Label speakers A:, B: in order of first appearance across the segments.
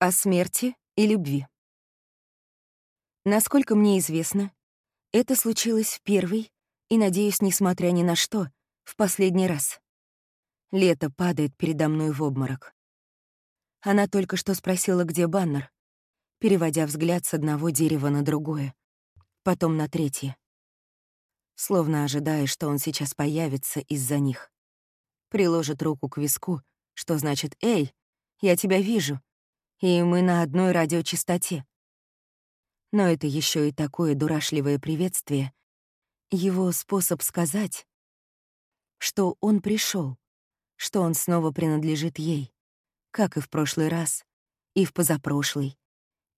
A: О смерти и любви. Насколько мне известно, это случилось в первый и, надеюсь, несмотря ни на что, в последний раз. Лето падает передо мной в обморок. Она только что спросила, где баннер, переводя взгляд с одного дерева на другое, потом на третье. Словно ожидая, что он сейчас появится из-за них. Приложит руку к виску, что значит «Эй, я тебя вижу», и мы на одной радиочастоте. Но это еще и такое дурашливое приветствие, его способ сказать, что он пришел, что он снова принадлежит ей, как и в прошлый раз, и в позапрошлый,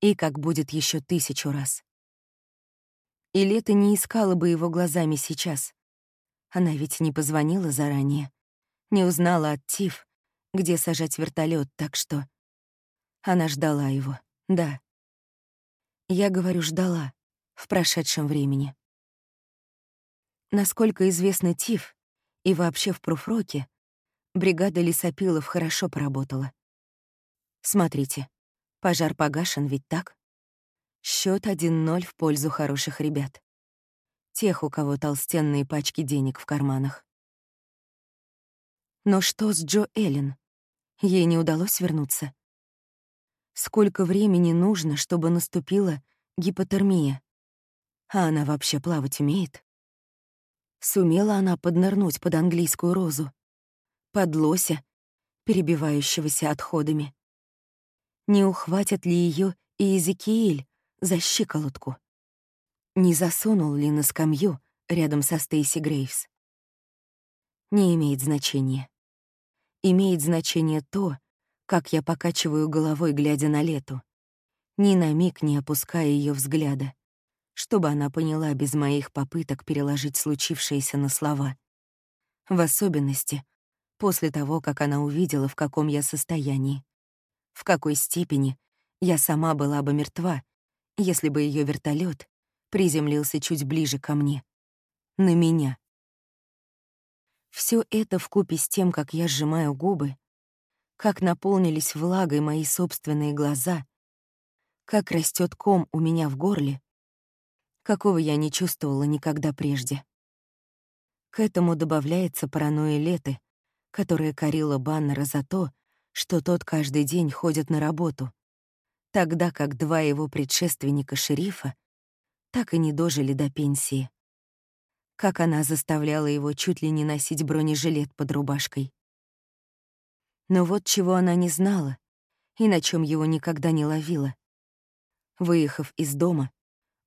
A: и как будет еще тысячу раз. И Лето не искала бы его глазами сейчас. Она ведь не позвонила заранее, не узнала от Тиф, где сажать вертолет, так что... Она ждала его, да. Я говорю, ждала, в прошедшем времени. Насколько известно Тиф, и вообще в Пруфроке, бригада лесопилов хорошо поработала. Смотрите, пожар погашен, ведь так? Счет 1-0 в пользу хороших ребят. Тех, у кого толстенные пачки денег в карманах. Но что с Джо Эллен? Ей не удалось вернуться. Сколько времени нужно, чтобы наступила гипотермия? А она вообще плавать умеет? Сумела она поднырнуть под английскую розу, под лося, перебивающегося отходами. Не ухватят ли ее и Эзекииль за щиколотку? Не засунул ли на скамью рядом со Стейси Грейвс? Не имеет значения. Имеет значение то, как я покачиваю головой, глядя на лету, ни на миг не опуская ее взгляда, чтобы она поняла без моих попыток переложить случившееся на слова. В особенности после того, как она увидела, в каком я состоянии, в какой степени я сама была бы мертва, если бы ее вертолет приземлился чуть ближе ко мне, на меня. Все это вкупе с тем, как я сжимаю губы, как наполнились влагой мои собственные глаза, как растет ком у меня в горле, какого я не чувствовала никогда прежде. К этому добавляется паранойя Леты, которая корила Баннера за то, что тот каждый день ходит на работу, тогда как два его предшественника-шерифа так и не дожили до пенсии. Как она заставляла его чуть ли не носить бронежилет под рубашкой. Но вот чего она не знала и на чем его никогда не ловила. Выехав из дома,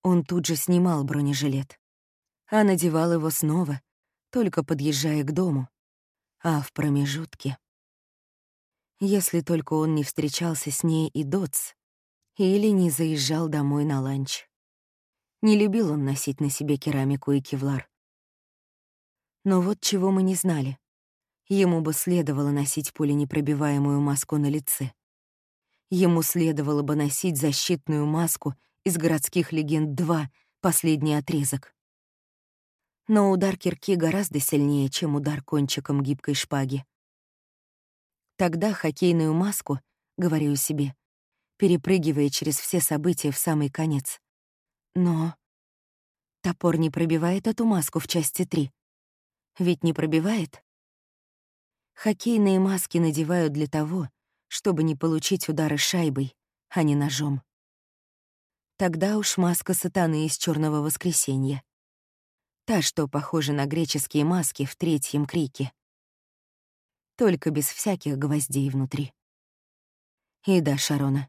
A: он тут же снимал бронежилет, а надевал его снова, только подъезжая к дому, а в промежутке... Если только он не встречался с ней и Дотс, или не заезжал домой на ланч. Не любил он носить на себе керамику и кевлар. Но вот чего мы не знали. Ему бы следовало носить пуленепробиваемую маску на лице. Ему следовало бы носить защитную маску из городских легенд 2, последний отрезок. Но удар кирки гораздо сильнее, чем удар кончиком гибкой шпаги. Тогда хоккейную маску, говорю себе, перепрыгивая через все события в самый конец. Но топор не пробивает эту маску в части 3. Ведь не пробивает? Хоккейные маски надевают для того, чтобы не получить удары шайбой, а не ножом. Тогда уж маска сатаны из Черного воскресенья. Та, что похожа на греческие маски в третьем крике. Только без всяких гвоздей внутри. И да, Шарона,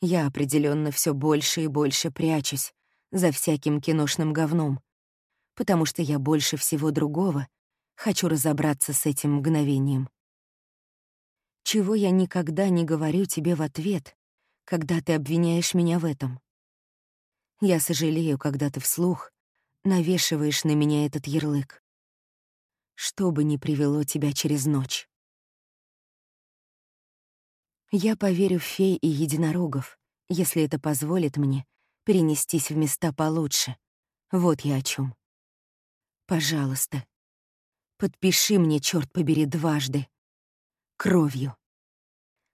A: я определенно все больше и больше прячусь за всяким киношным говном, потому что я больше всего другого Хочу разобраться с этим мгновением. Чего я никогда не говорю тебе в ответ, когда ты обвиняешь меня в этом? Я сожалею, когда ты вслух навешиваешь на меня этот ярлык. Что бы ни привело тебя через ночь. Я поверю в фей и единорогов, если это позволит мне перенестись в места получше. Вот я о чем. Пожалуйста, Подпиши мне, черт побери, дважды. Кровью.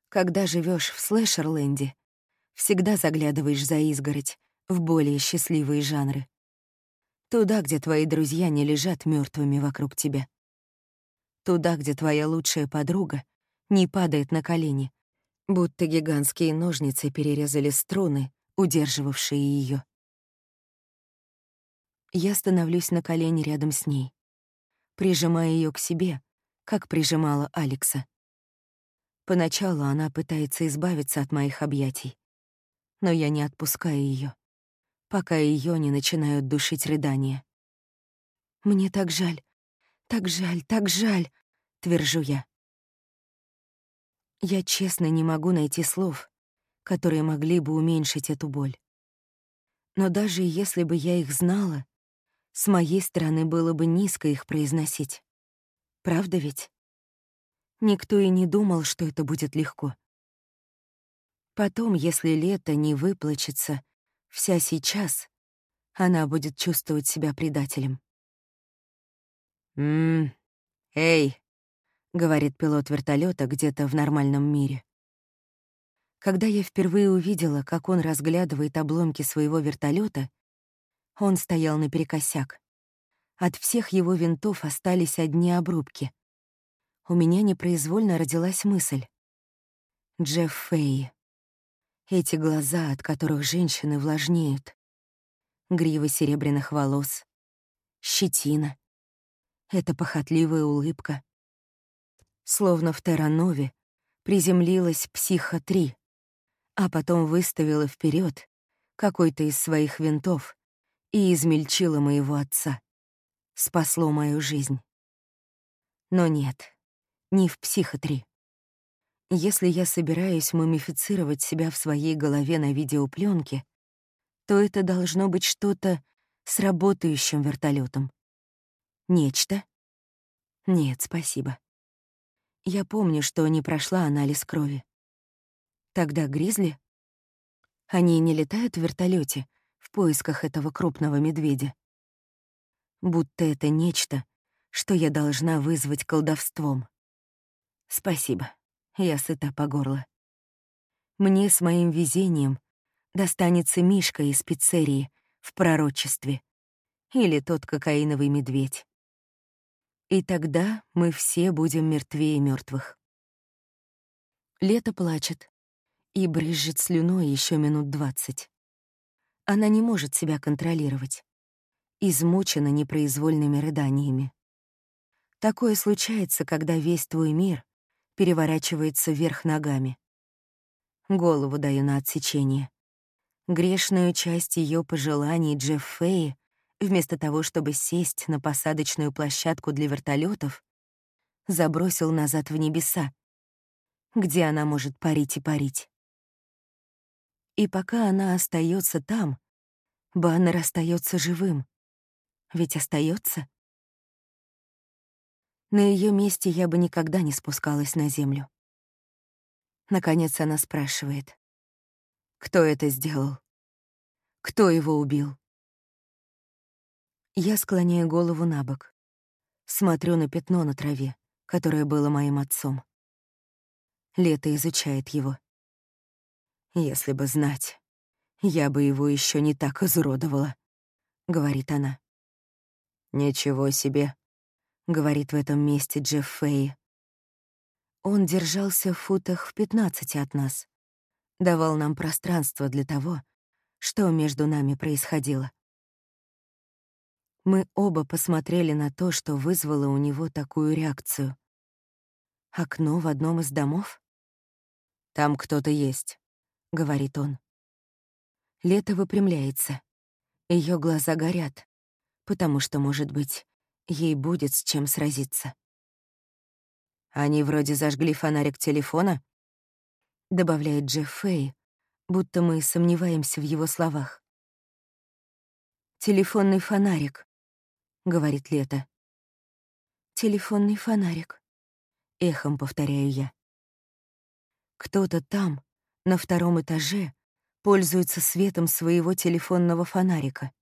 A: Когда живешь в слэшерленде, всегда заглядываешь за изгородь в более счастливые жанры. Туда, где твои друзья не лежат мертвыми вокруг тебя. Туда, где твоя лучшая подруга не падает на колени, будто гигантские ножницы перерезали струны, удерживавшие ее. Я становлюсь на колени рядом с ней, прижимая ее к себе, как прижимала Алекса. Поначалу она пытается избавиться от моих объятий, но я не отпускаю ее, пока ее не начинают душить рыдания. «Мне так жаль, так жаль, так жаль», — твержу я. Я честно не могу найти слов, которые могли бы уменьшить эту боль. Но даже если бы я их знала, с моей стороны было бы низко их произносить. Правда ведь? Никто и не думал, что это будет легко. Потом, если лето не выплачется, вся сейчас, она будет чувствовать себя предателем. «Ммм, эй, — говорит пилот вертолета где-то в нормальном мире. Когда я впервые увидела, как он разглядывает обломки своего вертолета, он стоял наперекосяк. От всех его винтов остались одни обрубки. У меня непроизвольно родилась мысль. Джефф Фей. Эти глаза, от которых женщины влажнеют. Грива серебряных волос. Щетина. Эта похотливая улыбка словно в Терранове, приземлилась Психо-3, а потом выставила вперед какой-то из своих винтов и измельчила моего отца. Спасло мою жизнь. Но нет, не в Психо-3. Если я собираюсь мумифицировать себя в своей голове на видеопленке, то это должно быть что-то с работающим вертолетом. Нечто? Нет, спасибо. Я помню, что не прошла анализ крови. Тогда гризли? Они не летают в вертолете в поисках этого крупного медведя. Будто это нечто, что я должна вызвать колдовством. Спасибо, я сыта по горло. Мне с моим везением достанется Мишка из пиццерии в пророчестве или тот кокаиновый медведь. И тогда мы все будем мертвее мертвых. Лето плачет и брызжет слюной еще минут двадцать. Она не может себя контролировать. Измучена непроизвольными рыданиями. Такое случается, когда весь твой мир переворачивается вверх ногами. Голову даю на отсечение. Грешную часть ее пожеланий Джефф Фэй вместо того, чтобы сесть на посадочную площадку для вертолетов, забросил назад в небеса, где она может парить и парить. И пока она остается там, баннер остается живым. Ведь остается. На ее месте я бы никогда не спускалась на землю. Наконец она спрашивает. Кто это сделал? Кто его убил? Я склоняю голову на бок. Смотрю на пятно на траве, которое было моим отцом. Лето изучает его. «Если бы знать, я бы его еще не так изуродовала», — говорит она. «Ничего себе», — говорит в этом месте Джефф Фэй. Он держался в футах в пятнадцати от нас, давал нам пространство для того, что между нами происходило. Мы оба посмотрели на то, что вызвало у него такую реакцию. Окно в одном из домов? «Там кто-то есть», — говорит он. Лето выпрямляется. Ее глаза горят, потому что, может быть, ей будет с чем сразиться. «Они вроде зажгли фонарик телефона», — добавляет Джефф Фэй, будто мы сомневаемся в его словах. «Телефонный фонарик», — говорит Лето. «Телефонный фонарик», — эхом повторяю я. Кто-то там, на втором этаже, пользуется светом своего телефонного фонарика.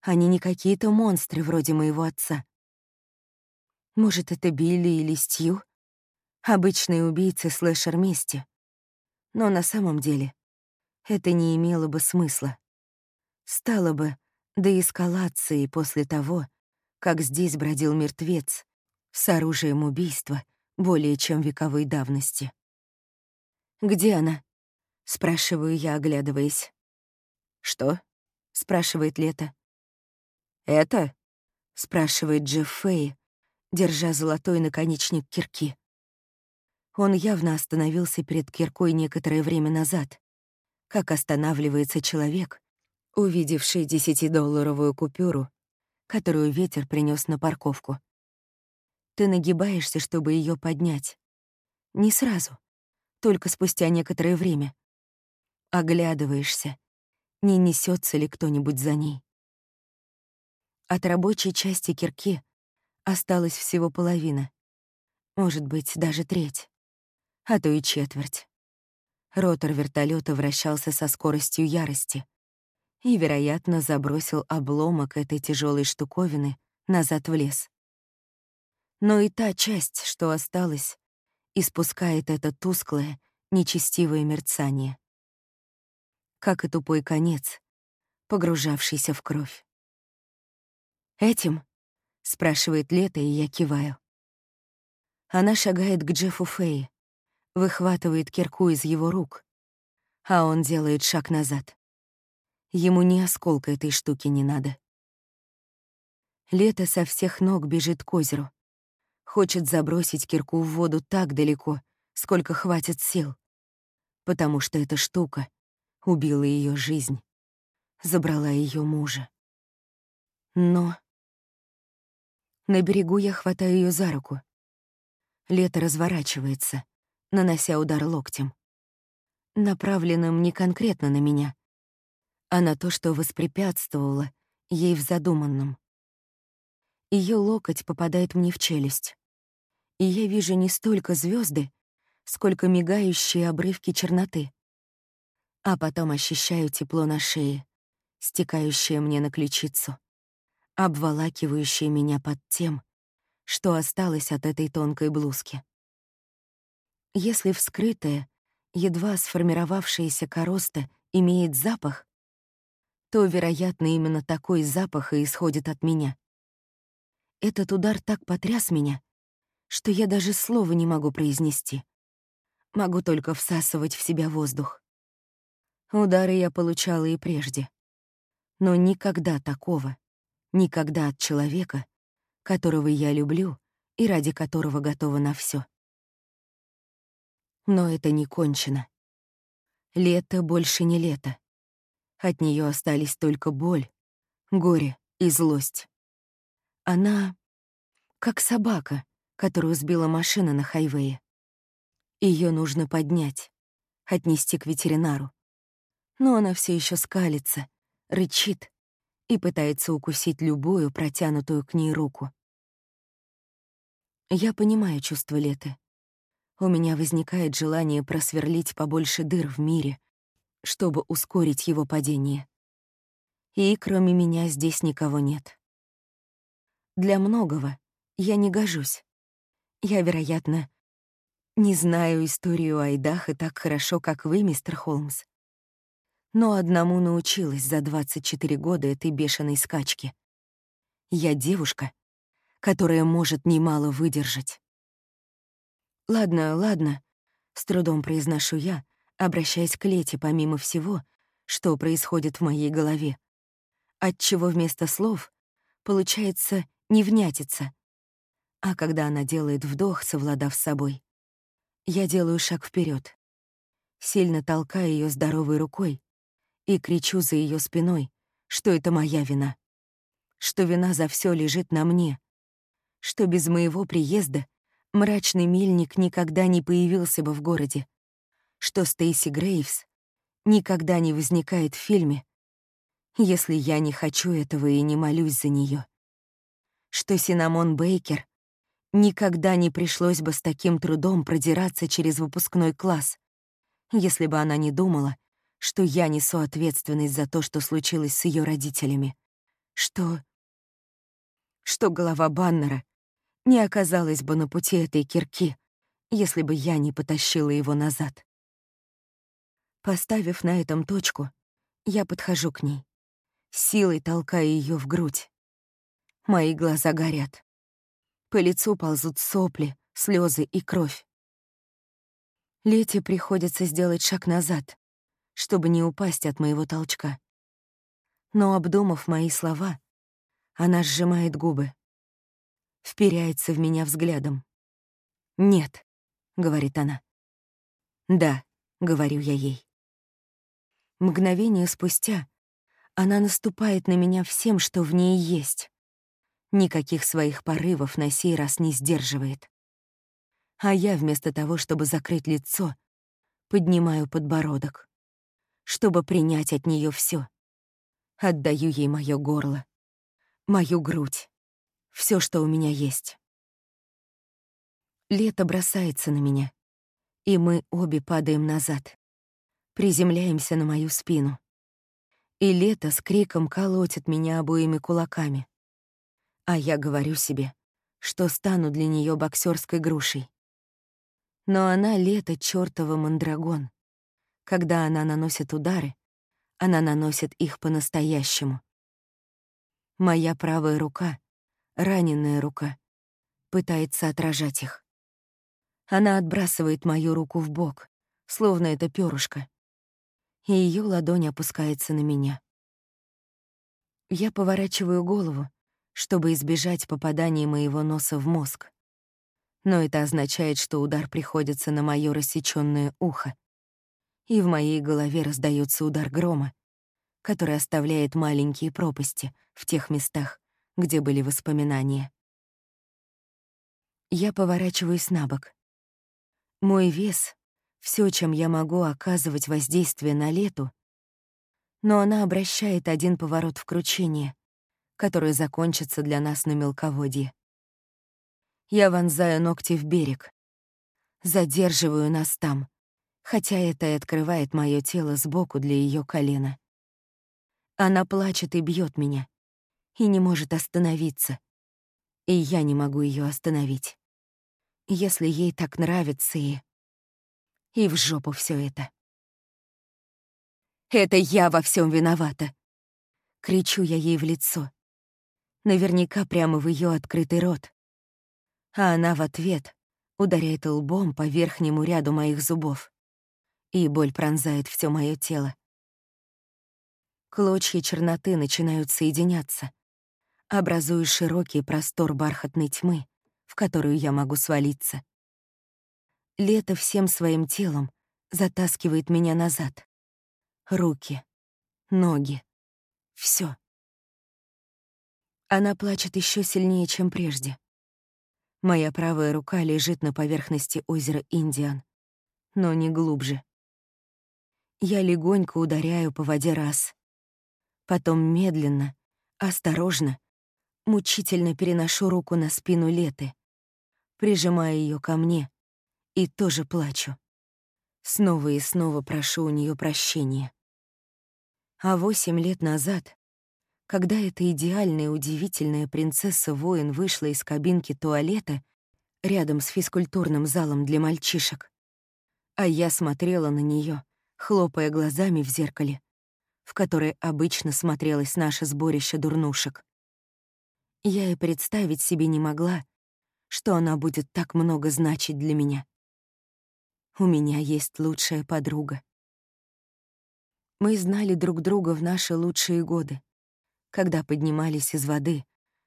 A: Они не какие-то монстры вроде моего отца. Может, это Билли или Стью? Обычные убийцы слэшер мести. Но на самом деле это не имело бы смысла. Стало бы до эскалации после того, как здесь бродил мертвец с оружием убийства более чем вековой давности. «Где она?» — спрашиваю я, оглядываясь. «Что?» — спрашивает Лето. «Это?» — спрашивает Джефф Фэй, держа золотой наконечник кирки. Он явно остановился перед киркой некоторое время назад, как останавливается человек, увидевший десятидолларовую купюру, которую ветер принес на парковку. Ты нагибаешься, чтобы ее поднять. Не сразу, только спустя некоторое время. Оглядываешься, не несется ли кто-нибудь за ней. От рабочей части кирки осталась всего половина, может быть, даже треть а то и четверть. Ротор вертолета вращался со скоростью ярости и, вероятно, забросил обломок этой тяжелой штуковины назад в лес. Но и та часть, что осталась, испускает это тусклое, нечестивое мерцание. Как и тупой конец, погружавшийся в кровь. «Этим?» — спрашивает Лето, и я киваю. Она шагает к Джеффу Фэй, выхватывает кирку из его рук, а он делает шаг назад. Ему ни осколка этой штуки не надо. Лето со всех ног бежит к озеру. Хочет забросить кирку в воду так далеко, сколько хватит сил. Потому что эта штука убила ее жизнь, забрала ее мужа. Но... На берегу я хватаю ее за руку. Лето разворачивается — нанося удар локтем. Направленным не конкретно на меня, а на то, что воспрепятствовало ей в задуманном. Ее локоть попадает мне в челюсть, и я вижу не столько звезды, сколько мигающие обрывки черноты. А потом ощущаю тепло на шее, стекающее мне на ключицу, обволакивающее меня под тем, что осталось от этой тонкой блузки. Если вскрытая, едва сформировавшаяся короста имеет запах, то, вероятно, именно такой запах и исходит от меня. Этот удар так потряс меня, что я даже слова не могу произнести. Могу только всасывать в себя воздух. Удары я получала и прежде. Но никогда такого, никогда от человека, которого я люблю и ради которого готова на все. Но это не кончено. Лето больше не лето. От нее остались только боль, горе и злость. Она как собака, которую сбила машина на хайвее. Ее нужно поднять, отнести к ветеринару. Но она все еще скалится, рычит и пытается укусить любую протянутую к ней руку. Я понимаю чувство Леты у меня возникает желание просверлить побольше дыр в мире, чтобы ускорить его падение. И кроме меня здесь никого нет. Для многого я не гожусь. Я, вероятно, не знаю историю Айдаха так хорошо, как вы, мистер Холмс. Но одному научилась за 24 года этой бешеной скачки. Я девушка, которая может немало выдержать. «Ладно, ладно», — с трудом произношу я, обращаясь к Лете помимо всего, что происходит в моей голове. Отчего вместо слов получается невнятица. А когда она делает вдох, совладав с собой, я делаю шаг вперед, сильно толкаю ее здоровой рукой и кричу за ее спиной, что это моя вина, что вина за все лежит на мне, что без моего приезда мрачный мельник никогда не появился бы в городе, что Стейси Грейвс никогда не возникает в фильме, если я не хочу этого и не молюсь за нее, что Синамон Бейкер никогда не пришлось бы с таким трудом продираться через выпускной класс, если бы она не думала, что я несу ответственность за то, что случилось с ее родителями, что... что голова Баннера — не оказалась бы на пути этой кирки, если бы я не потащила его назад. Поставив на этом точку, я подхожу к ней, силой толкая ее в грудь. Мои глаза горят. По лицу ползут сопли, слезы и кровь. Лете приходится сделать шаг назад, чтобы не упасть от моего толчка. Но, обдумав мои слова, она сжимает губы, вперяется в меня взглядом. «Нет», — говорит она. «Да», — говорю я ей. Мгновение спустя она наступает на меня всем, что в ней есть. Никаких своих порывов на сей раз не сдерживает. А я вместо того, чтобы закрыть лицо, поднимаю подбородок, чтобы принять от нее все. Отдаю ей мое горло, мою грудь, все, что у меня есть. Лето бросается на меня, и мы обе падаем назад, приземляемся на мою спину. И лето с криком колотит меня обоими кулаками. А я говорю себе, что стану для нее боксерской грушей. Но она лето чёртова мандрагон. Когда она наносит удары, она наносит их по-настоящему. Моя правая рука, раненая рука, пытается отражать их. Она отбрасывает мою руку в бок, словно это перышко, и ее ладонь опускается на меня. Я поворачиваю голову, чтобы избежать попадания моего носа в мозг но это означает, что удар приходится на моё рассечённое ухо. И в моей голове раздаётся удар грома, который оставляет маленькие пропасти в тех местах, где были воспоминания. Я поворачиваюсь на бок. Мой вес — всё, чем я могу оказывать воздействие на лету, но она обращает один поворот в кручение, который закончится для нас на мелководье. Я вонзаю ногти в берег. Задерживаю нас там, хотя это и открывает мое тело сбоку для ее колена. Она плачет и бьет меня, и не может остановиться. И я не могу ее остановить. Если ей так нравится и... И в жопу все это. «Это я во всем виновата!» Кричу я ей в лицо. Наверняка прямо в ее открытый рот а она в ответ ударяет лбом по верхнему ряду моих зубов. И боль пронзает все мое тело. Клочья черноты начинают соединяться, образуя широкий простор бархатной тьмы, в которую я могу свалиться. Лето всем своим телом затаскивает меня назад. Руки, ноги, все. Она плачет еще сильнее, чем прежде. Моя правая рука лежит на поверхности озера Индиан, но не глубже. Я легонько ударяю по воде раз. Потом медленно, осторожно, мучительно переношу руку на спину Леты, прижимая ее ко мне и тоже плачу. Снова и снова прошу у нее прощения. А восемь лет назад когда эта идеальная, удивительная принцесса-воин вышла из кабинки туалета рядом с физкультурным залом для мальчишек. А я смотрела на нее, хлопая глазами в зеркале, в которое обычно смотрелось наше сборище дурнушек. Я и представить себе не могла, что она будет так много значить для меня. У меня есть лучшая подруга. Мы знали друг друга в наши лучшие годы когда поднимались из воды,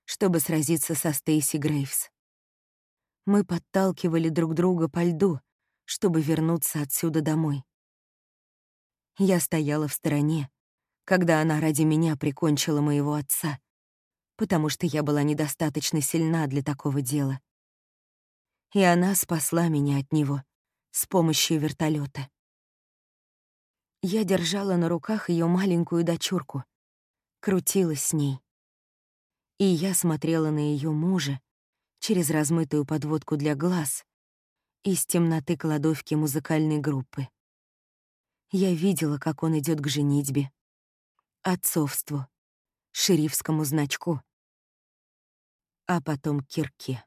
A: чтобы сразиться со Стейси Грейвс. Мы подталкивали друг друга по льду, чтобы вернуться отсюда домой. Я стояла в стороне, когда она ради меня прикончила моего отца, потому что я была недостаточно сильна для такого дела. И она спасла меня от него с помощью вертолета. Я держала на руках ее маленькую дочурку, крутилась с ней. И я смотрела на ее мужа через размытую подводку для глаз из темноты кладовки музыкальной группы. Я видела, как он идет к женитьбе, отцовству, шерифскому значку, а потом кирке.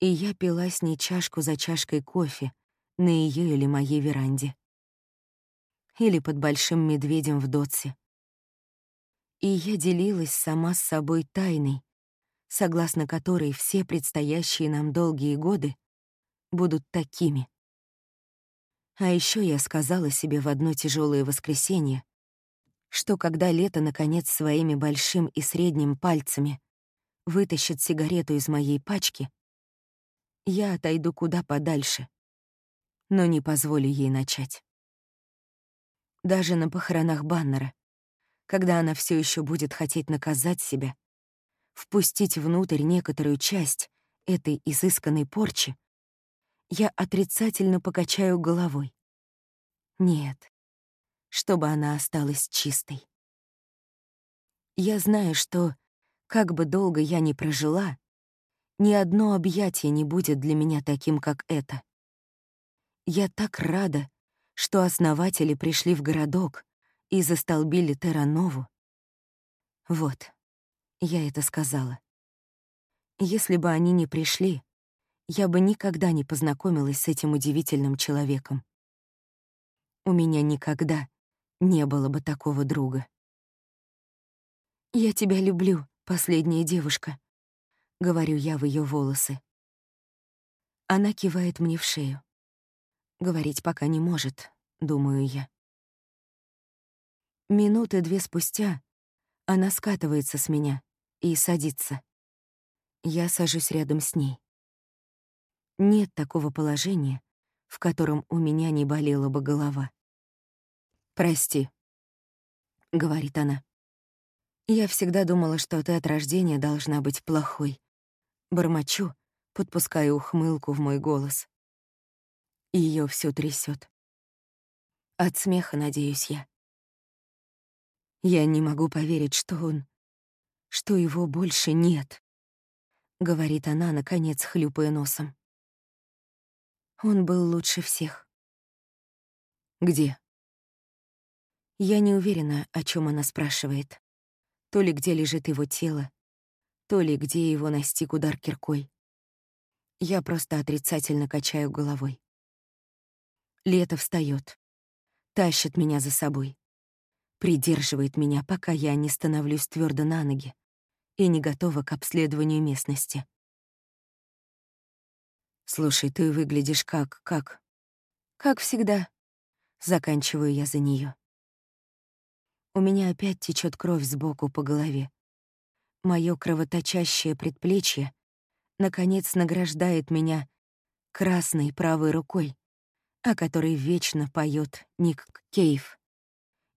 A: И я пила с ней чашку за чашкой кофе на ее или моей веранде. Или под большим медведем в Дотсе. И я делилась сама с собой тайной, согласно которой все предстоящие нам долгие годы будут такими. А еще я сказала себе в одно тяжелое воскресенье, что когда лето, наконец, своими большим и средним пальцами вытащит сигарету из моей пачки, я отойду куда подальше, но не позволю ей начать. Даже на похоронах Баннера, когда она все еще будет хотеть наказать себя, впустить внутрь некоторую часть этой изысканной порчи, я отрицательно покачаю головой. Нет, чтобы она осталась чистой. Я знаю, что, как бы долго я ни прожила, ни одно объятие не будет для меня таким, как это. Я так рада, что основатели пришли в городок и застолбили Терранову. Вот, я это сказала. Если бы они не пришли, я бы никогда не познакомилась с этим удивительным человеком. У меня никогда не было бы такого друга. «Я тебя люблю, последняя девушка», — говорю я в ее волосы. Она кивает мне в шею. Говорить пока не может, думаю я. Минуты две спустя она скатывается с меня и садится. Я сажусь рядом с ней. Нет такого положения, в котором у меня не болела бы голова. «Прости», — говорит она. «Я всегда думала, что ты от рождения должна быть плохой». Бормочу, подпуская ухмылку в мой голос. Ее все трясет. От смеха, надеюсь я. Я не могу поверить, что он... что его больше нет, — говорит она, наконец, хлюпая носом. Он был лучше всех. Где? Я не уверена, о чем она спрашивает. То ли где лежит его тело, то ли где его настиг удар киркой. Я просто отрицательно качаю головой. Лето встает, тащит меня за собой, придерживает меня, пока я не становлюсь твердо на ноги и не готова к обследованию местности. «Слушай, ты выглядишь как... как...» «Как всегда», — заканчиваю я за нее. У меня опять течет кровь сбоку по голове. Мое кровоточащее предплечье наконец награждает меня красной правой рукой, о которой вечно поет Ник Кейв.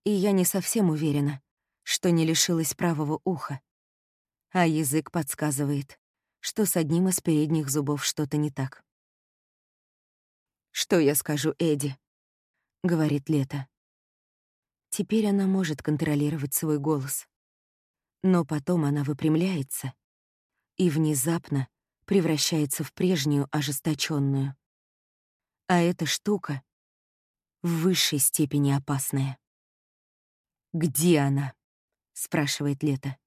A: И я не совсем уверена, что не лишилась правого уха. А язык подсказывает, что с одним из передних зубов что-то не так. «Что я скажу Эдди?» — говорит Лето. Теперь она может контролировать свой голос. Но потом она выпрямляется и внезапно превращается в прежнюю ожесточенную. А эта штука в высшей степени опасная. «Где она?» — спрашивает Лето.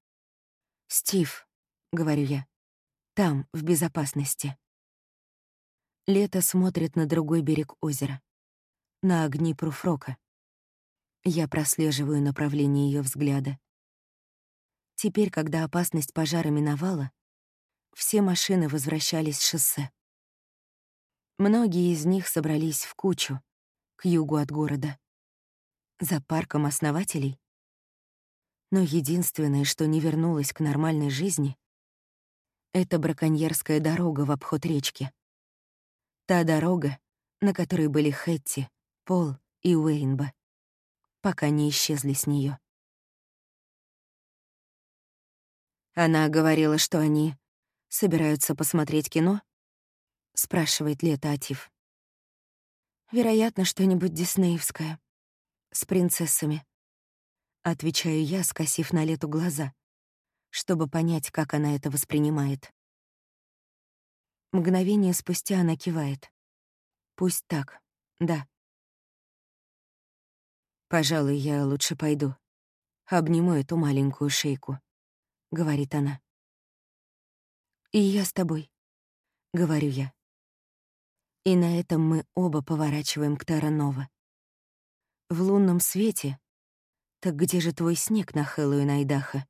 A: «Стив», — говорю я, — «там, в безопасности». Лето смотрит на другой берег озера, на огни Пруфрока. Я прослеживаю направление ее взгляда. Теперь, когда опасность пожара миновала, все машины возвращались с шоссе. Многие из них собрались в кучу, к югу от города. За парком основателей. Но единственное, что не вернулось к нормальной жизни, это браконьерская дорога в обход речки. Та дорога, на которой были Хэтти, Пол и Уэйнба, пока не исчезли с нее. Она говорила, что они собираются посмотреть кино? спрашивает Лето Атив. Вероятно, что-нибудь диснеевское. С принцессами. Отвечаю я, скосив на Лету глаза, чтобы понять, как она это воспринимает. Мгновение спустя она кивает. Пусть так, да. Пожалуй, я лучше пойду. Обниму эту маленькую шейку, — говорит она. И я с тобой. — говорю я. И на этом мы оба поворачиваем к Таранова. В лунном свете так где же твой снег на Хэллоуин Айдаха?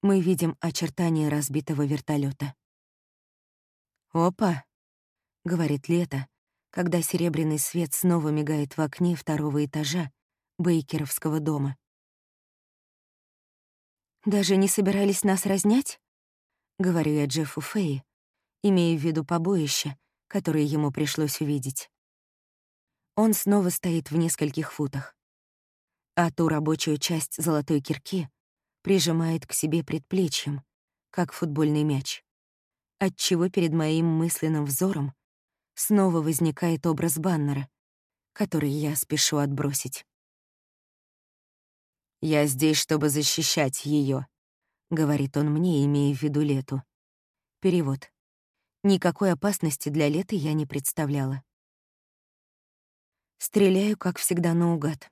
A: Мы видим очертания разбитого вертолета. «Опа!» — говорит Лето, когда серебряный свет снова мигает в окне второго этажа Бейкеровского дома. «Даже не собирались нас разнять?» — говорю я Джеффу Фэй, имея в виду побоище, которое ему пришлось увидеть. Он снова стоит в нескольких футах а ту рабочую часть золотой кирки прижимает к себе предплечьем, как футбольный мяч, отчего перед моим мысленным взором снова возникает образ баннера, который я спешу отбросить. «Я здесь, чтобы защищать ее, говорит он мне, имея в виду Лету. Перевод. Никакой опасности для Леты я не представляла. Стреляю, как всегда, наугад.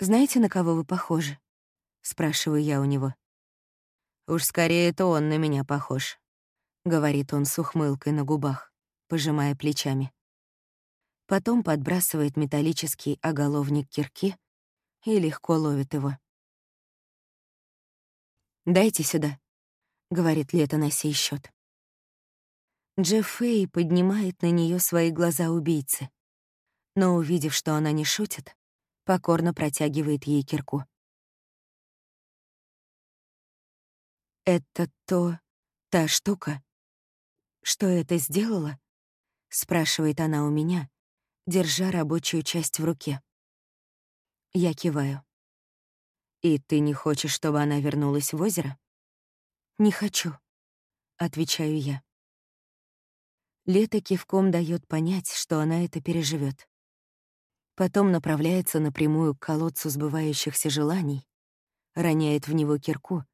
A: «Знаете, на кого вы похожи?» — спрашиваю я у него. «Уж скорее это он на меня похож», — говорит он с ухмылкой на губах, пожимая плечами. Потом подбрасывает металлический оголовник кирки и легко ловит его. «Дайте сюда», — говорит Лето на сей счет. Джефф Фэй поднимает на нее свои глаза убийцы, но, увидев, что она не шутит, покорно протягивает ей кирку. «Это то... та штука? Что это сделала?» — спрашивает она у меня, держа рабочую часть в руке. Я киваю. «И ты не хочешь, чтобы она вернулась в озеро?» «Не хочу», — отвечаю я. Лето кивком дает понять, что она это переживет потом направляется напрямую к колодцу сбывающихся желаний, роняет в него кирку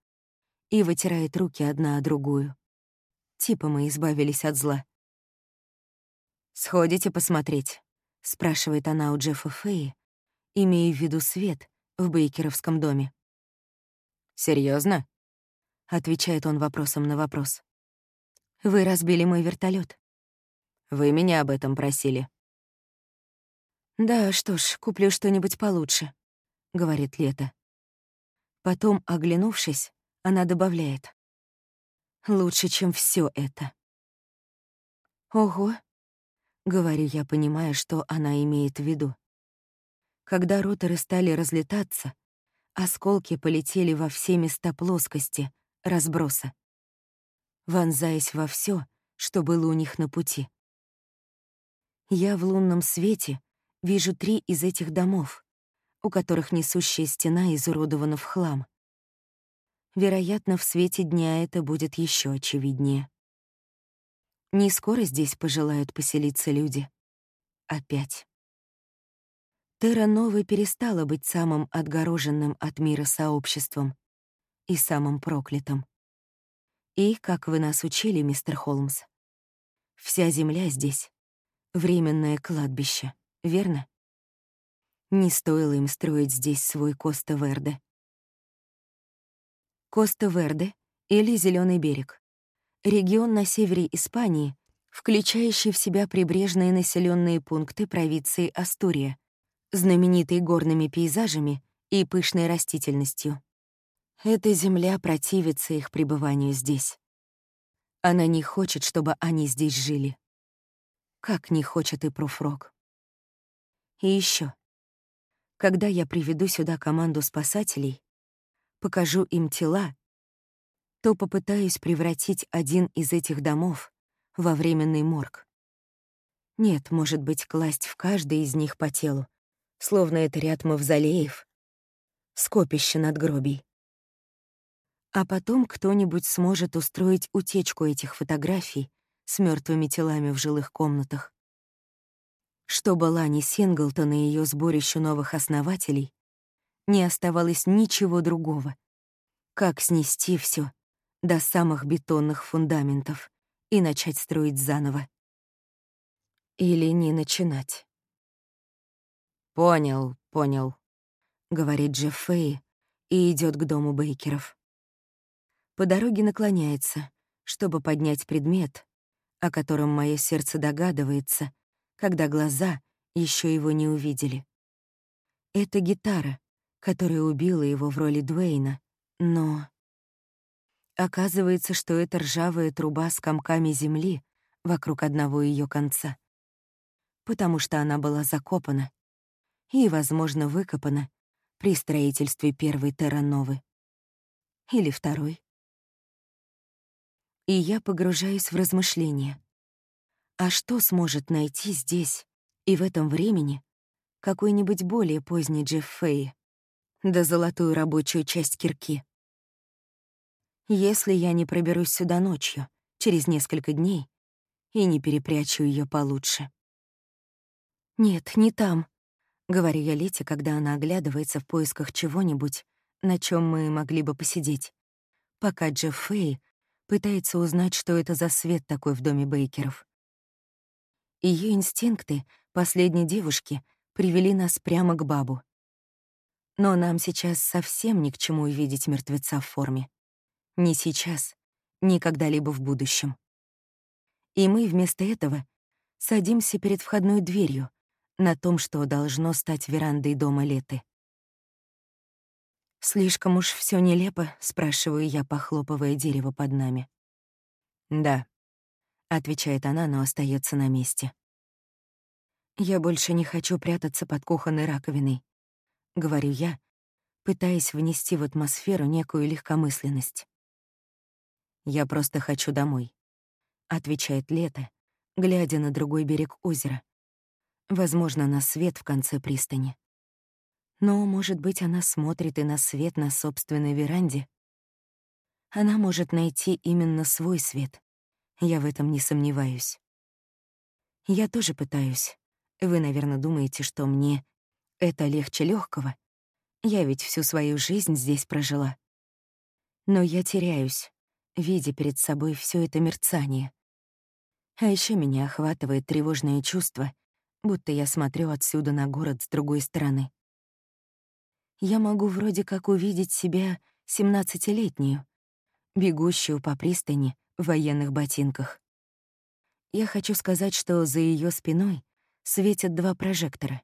A: и вытирает руки одна о другую. Типа мы избавились от зла. «Сходите посмотреть?» — спрашивает она у Джеффа Феи, имея в виду свет в Бейкеровском доме. Серьезно? отвечает он вопросом на вопрос. «Вы разбили мой вертолет. «Вы меня об этом просили», «Да, что ж, куплю что-нибудь получше», — говорит Лето. Потом, оглянувшись, она добавляет. «Лучше, чем все это». «Ого», — говорю я, понимая, что она имеет в виду. Когда роторы стали разлетаться, осколки полетели во все места плоскости, разброса, вонзаясь во все, что было у них на пути. Я в лунном свете Вижу три из этих домов, у которых несущая стена изуродована в хлам. Вероятно, в свете дня это будет еще очевиднее. Не скоро здесь пожелают поселиться люди. Опять. Терра Новая перестала быть самым отгороженным от мира сообществом и самым проклятым. И, как вы нас учили, мистер Холмс, вся земля здесь — временное кладбище верно? Не стоило им строить здесь свой Коста-Верде. Коста-Верде или Зеленый берег — регион на севере Испании, включающий в себя прибрежные населенные пункты провинции Астурия, знаменитые горными пейзажами и пышной растительностью. Эта земля противится их пребыванию здесь. Она не хочет, чтобы они здесь жили. Как не хочет и Пруфрог. И еще, когда я приведу сюда команду спасателей, покажу им тела, то попытаюсь превратить один из этих домов во временный морг. Нет, может быть, класть в каждый из них по телу, словно это ряд мавзолеев, скопище надгробий. А потом кто-нибудь сможет устроить утечку этих фотографий с мертвыми телами в жилых комнатах чтобы Лани Синглтон и ее сборищу новых основателей не оставалось ничего другого, как снести все до самых бетонных фундаментов и начать строить заново. Или не начинать. «Понял, понял», — говорит Джефф Фэй и идет к дому Бейкеров. По дороге наклоняется, чтобы поднять предмет, о котором мое сердце догадывается, когда глаза еще его не увидели. Это гитара, которая убила его в роли Дуэйна, но... Оказывается, что это ржавая труба с комками земли вокруг одного ее конца. Потому что она была закопана и, возможно, выкопана при строительстве первой Террановы. Или второй. И я погружаюсь в размышления. А что сможет найти здесь и в этом времени какой-нибудь более поздний Джефф Фэй? Да золотую рабочую часть кирки. Если я не проберусь сюда ночью, через несколько дней, и не перепрячу ее получше. «Нет, не там», — говорю я Лете, когда она оглядывается в поисках чего-нибудь, на чем мы могли бы посидеть, пока Джефф Фэй пытается узнать, что это за свет такой в доме Бейкеров. Ее инстинкты последней девушки привели нас прямо к бабу. Но нам сейчас совсем ни к чему увидеть мертвеца в форме. Ни сейчас, ни когда-либо в будущем. И мы вместо этого садимся перед входной дверью на том, что должно стать верандой дома Леты. «Слишком уж все нелепо?» — спрашиваю я, похлопывая дерево под нами. «Да», — отвечает она, но остается на месте. «Я больше не хочу прятаться под кухонной раковиной», — говорю я, пытаясь внести в атмосферу некую легкомысленность. «Я просто хочу домой», — отвечает Лето, глядя на другой берег озера. Возможно, на свет в конце пристани. Но, может быть, она смотрит и на свет на собственной веранде. Она может найти именно свой свет. Я в этом не сомневаюсь. Я тоже пытаюсь. Вы, наверное, думаете, что мне это легче легкого. Я ведь всю свою жизнь здесь прожила. Но я теряюсь, видя перед собой все это мерцание. А еще меня охватывает тревожное чувство, будто я смотрю отсюда на город с другой стороны. Я могу вроде как увидеть себя семнадцатилетнюю, бегущую по пристани военных ботинках. Я хочу сказать, что за ее спиной светят два прожектора.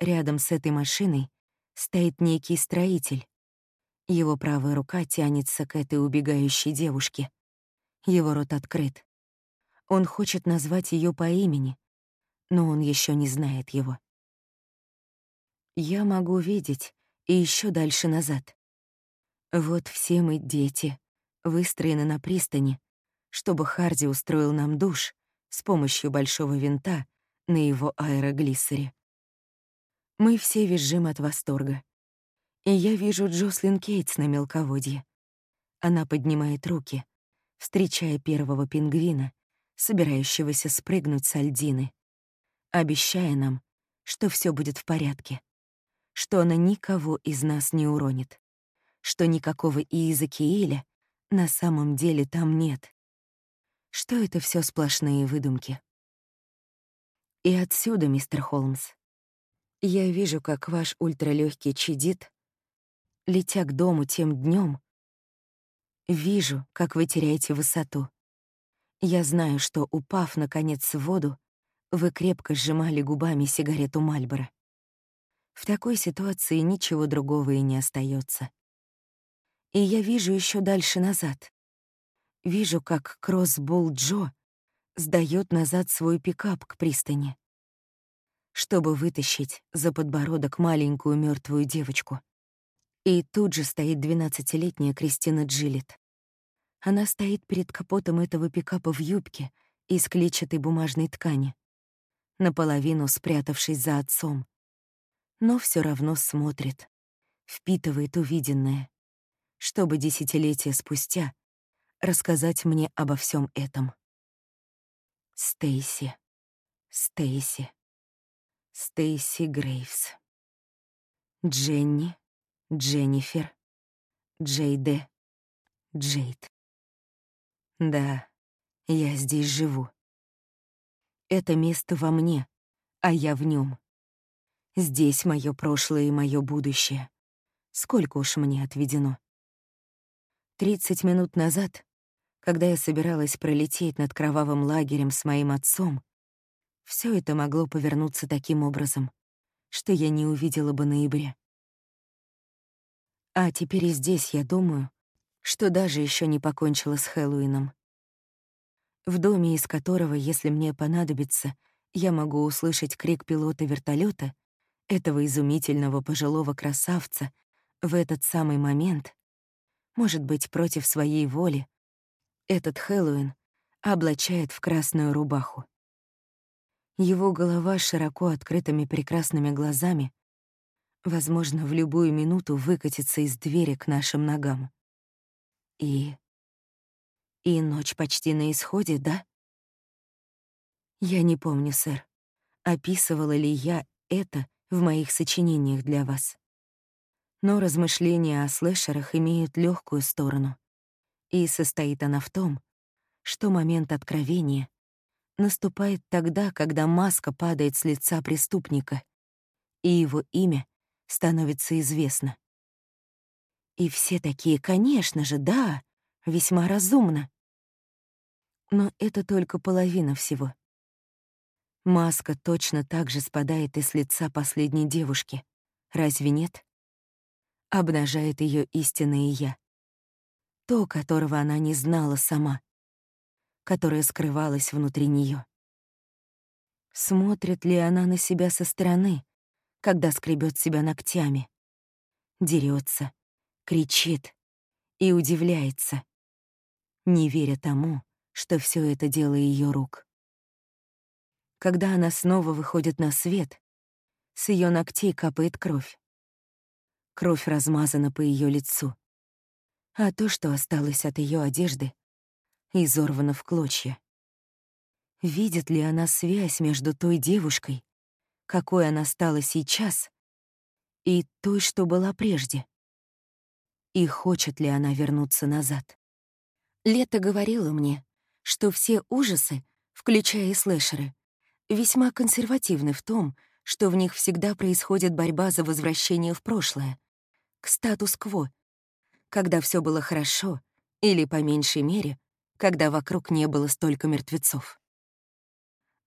A: Рядом с этой машиной стоит некий строитель, его правая рука тянется к этой убегающей девушке. Его рот открыт. Он хочет назвать ее по имени, но он еще не знает его. Я могу видеть и еще дальше назад. Вот все мы дети, выстроены на пристани, чтобы Харди устроил нам душ с помощью большого винта на его аэроглиссере. Мы все визжим от восторга. И я вижу Джослин Кейтс на мелководье. Она поднимает руки, встречая первого пингвина, собирающегося спрыгнуть с Альдины, обещая нам, что все будет в порядке, что она никого из нас не уронит, что никакого Иезекииля на самом деле там нет, что это все сплошные выдумки. И отсюда, мистер Холмс, я вижу, как ваш ультралегкий чадит летя к дому тем днем, вижу, как вы теряете высоту. Я знаю, что, упав, наконец, в воду, вы крепко сжимали губами сигарету Мальборо. В такой ситуации ничего другого и не остается. И я вижу еще дальше назад. Вижу, как Кроссбол Джо сдает назад свой пикап к пристани, чтобы вытащить за подбородок маленькую мертвую девочку. И тут же стоит двенадцатилетняя Кристина Джилет. Она стоит перед капотом этого пикапа в юбке из клетчатой бумажной ткани, наполовину спрятавшись за отцом. Но все равно смотрит, впитывает увиденное, чтобы десятилетия спустя рассказать мне обо всем этом. Стейси, Стейси, Стейси Грейвс, Дженни Дженнифер, Джейде, Джейд. Да, я здесь живу. Это место во мне, а я в нем. Здесь мое прошлое и мое будущее. Сколько уж мне отведено. Тридцать минут назад, когда я собиралась пролететь над кровавым лагерем с моим отцом, все это могло повернуться таким образом, что я не увидела бы ноября. А теперь и здесь я думаю, что даже еще не покончила с Хэллоуином. В доме, из которого, если мне понадобится, я могу услышать крик пилота вертолета, этого изумительного пожилого красавца, в этот самый момент, может быть, против своей воли, этот Хэллоуин облачает в красную рубаху. Его голова с широко открытыми прекрасными глазами, возможно, в любую минуту выкатится из двери к нашим ногам. И... И ночь почти на исходе, да? Я не помню, сэр, описывала ли я это в моих сочинениях для вас. Но размышления о слэшерах имеют легкую сторону, и состоит она в том, что момент откровения наступает тогда, когда маска падает с лица преступника, и его имя становится известно. И все такие, конечно же, да, весьма разумно. Но это только половина всего. Маска точно так же спадает из лица последней девушки. Разве нет? Обнажает ее истинное «я». То, которого она не знала сама которая скрывалась внутри нее. Смотрит ли она на себя со стороны, когда скребет себя ногтями? Дерется, кричит и удивляется, не веря тому, что все это дело ее рук. Когда она снова выходит на свет, с ее ногтей капает кровь. Кровь размазана по ее лицу. А то, что осталось от ее одежды, изорвана в клочья. Видит ли она связь между той девушкой, какой она стала сейчас, и той, что была прежде? И хочет ли она вернуться назад? Лето говорила мне, что все ужасы, включая и слэшеры, весьма консервативны в том, что в них всегда происходит борьба за возвращение в прошлое, к статус-кво, когда все было хорошо или, по меньшей мере, когда вокруг не было столько мертвецов.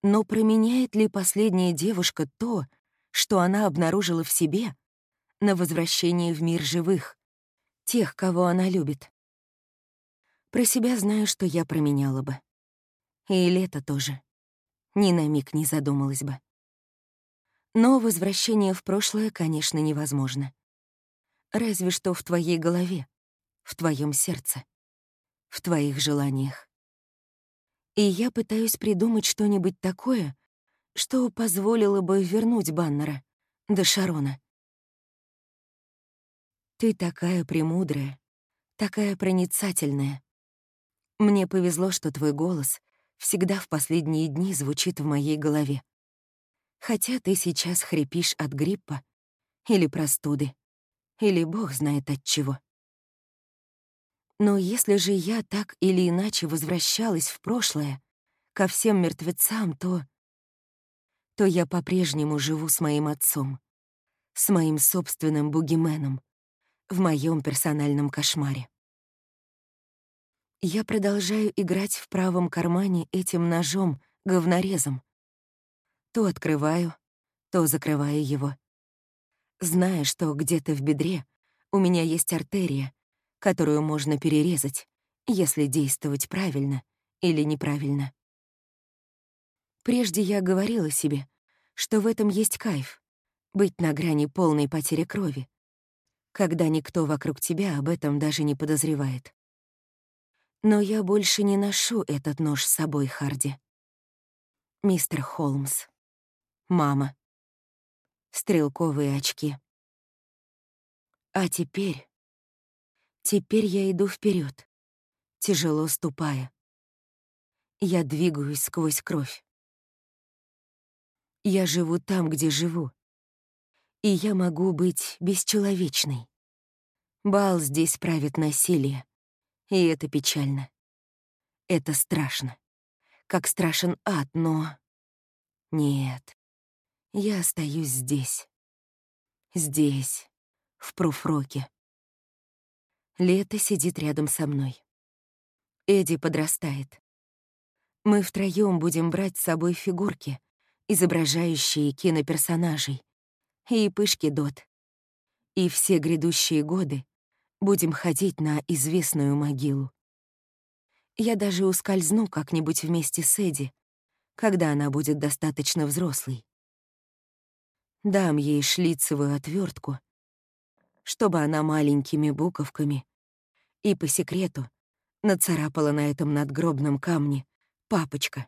A: Но променяет ли последняя девушка то, что она обнаружила в себе, на возвращение в мир живых, тех, кого она любит? Про себя знаю, что я променяла бы. И лето тоже. Ни на миг не задумалась бы. Но возвращение в прошлое, конечно, невозможно. Разве что в твоей голове, в твоем сердце в твоих желаниях. И я пытаюсь придумать что-нибудь такое, что позволило бы вернуть Баннера до Шарона. Ты такая премудрая, такая проницательная. Мне повезло, что твой голос всегда в последние дни звучит в моей голове. Хотя ты сейчас хрипишь от гриппа или простуды, или бог знает от чего. Но если же я так или иначе возвращалась в прошлое, ко всем мертвецам, то... то я по-прежнему живу с моим отцом, с моим собственным бугименом, в моем персональном кошмаре. Я продолжаю играть в правом кармане этим ножом, говнорезом. То открываю, то закрываю его. Зная, что где-то в бедре у меня есть артерия, которую можно перерезать, если действовать правильно или неправильно. Прежде я говорила себе, что в этом есть кайф — быть на грани полной потери крови, когда никто вокруг тебя об этом даже не подозревает. Но я больше не ношу этот нож с собой, Харди. Мистер Холмс. Мама. Стрелковые очки. А теперь Теперь я иду вперед, тяжело ступая. Я двигаюсь сквозь кровь. Я живу там, где живу. И я могу быть бесчеловечной. Бал здесь правит насилие. И это печально. Это страшно. Как страшен ад, но... Нет. Я остаюсь здесь. Здесь, в пруфроке. Лето сидит рядом со мной. Эдди подрастает. Мы втроем будем брать с собой фигурки, изображающие киноперсонажей, и пышки Дот. И все грядущие годы будем ходить на известную могилу. Я даже ускользну как-нибудь вместе с Эдди, когда она будет достаточно взрослой. Дам ей шлицевую отвертку, чтобы она маленькими буковками и по секрету нацарапала на этом надгробном камне «Папочка».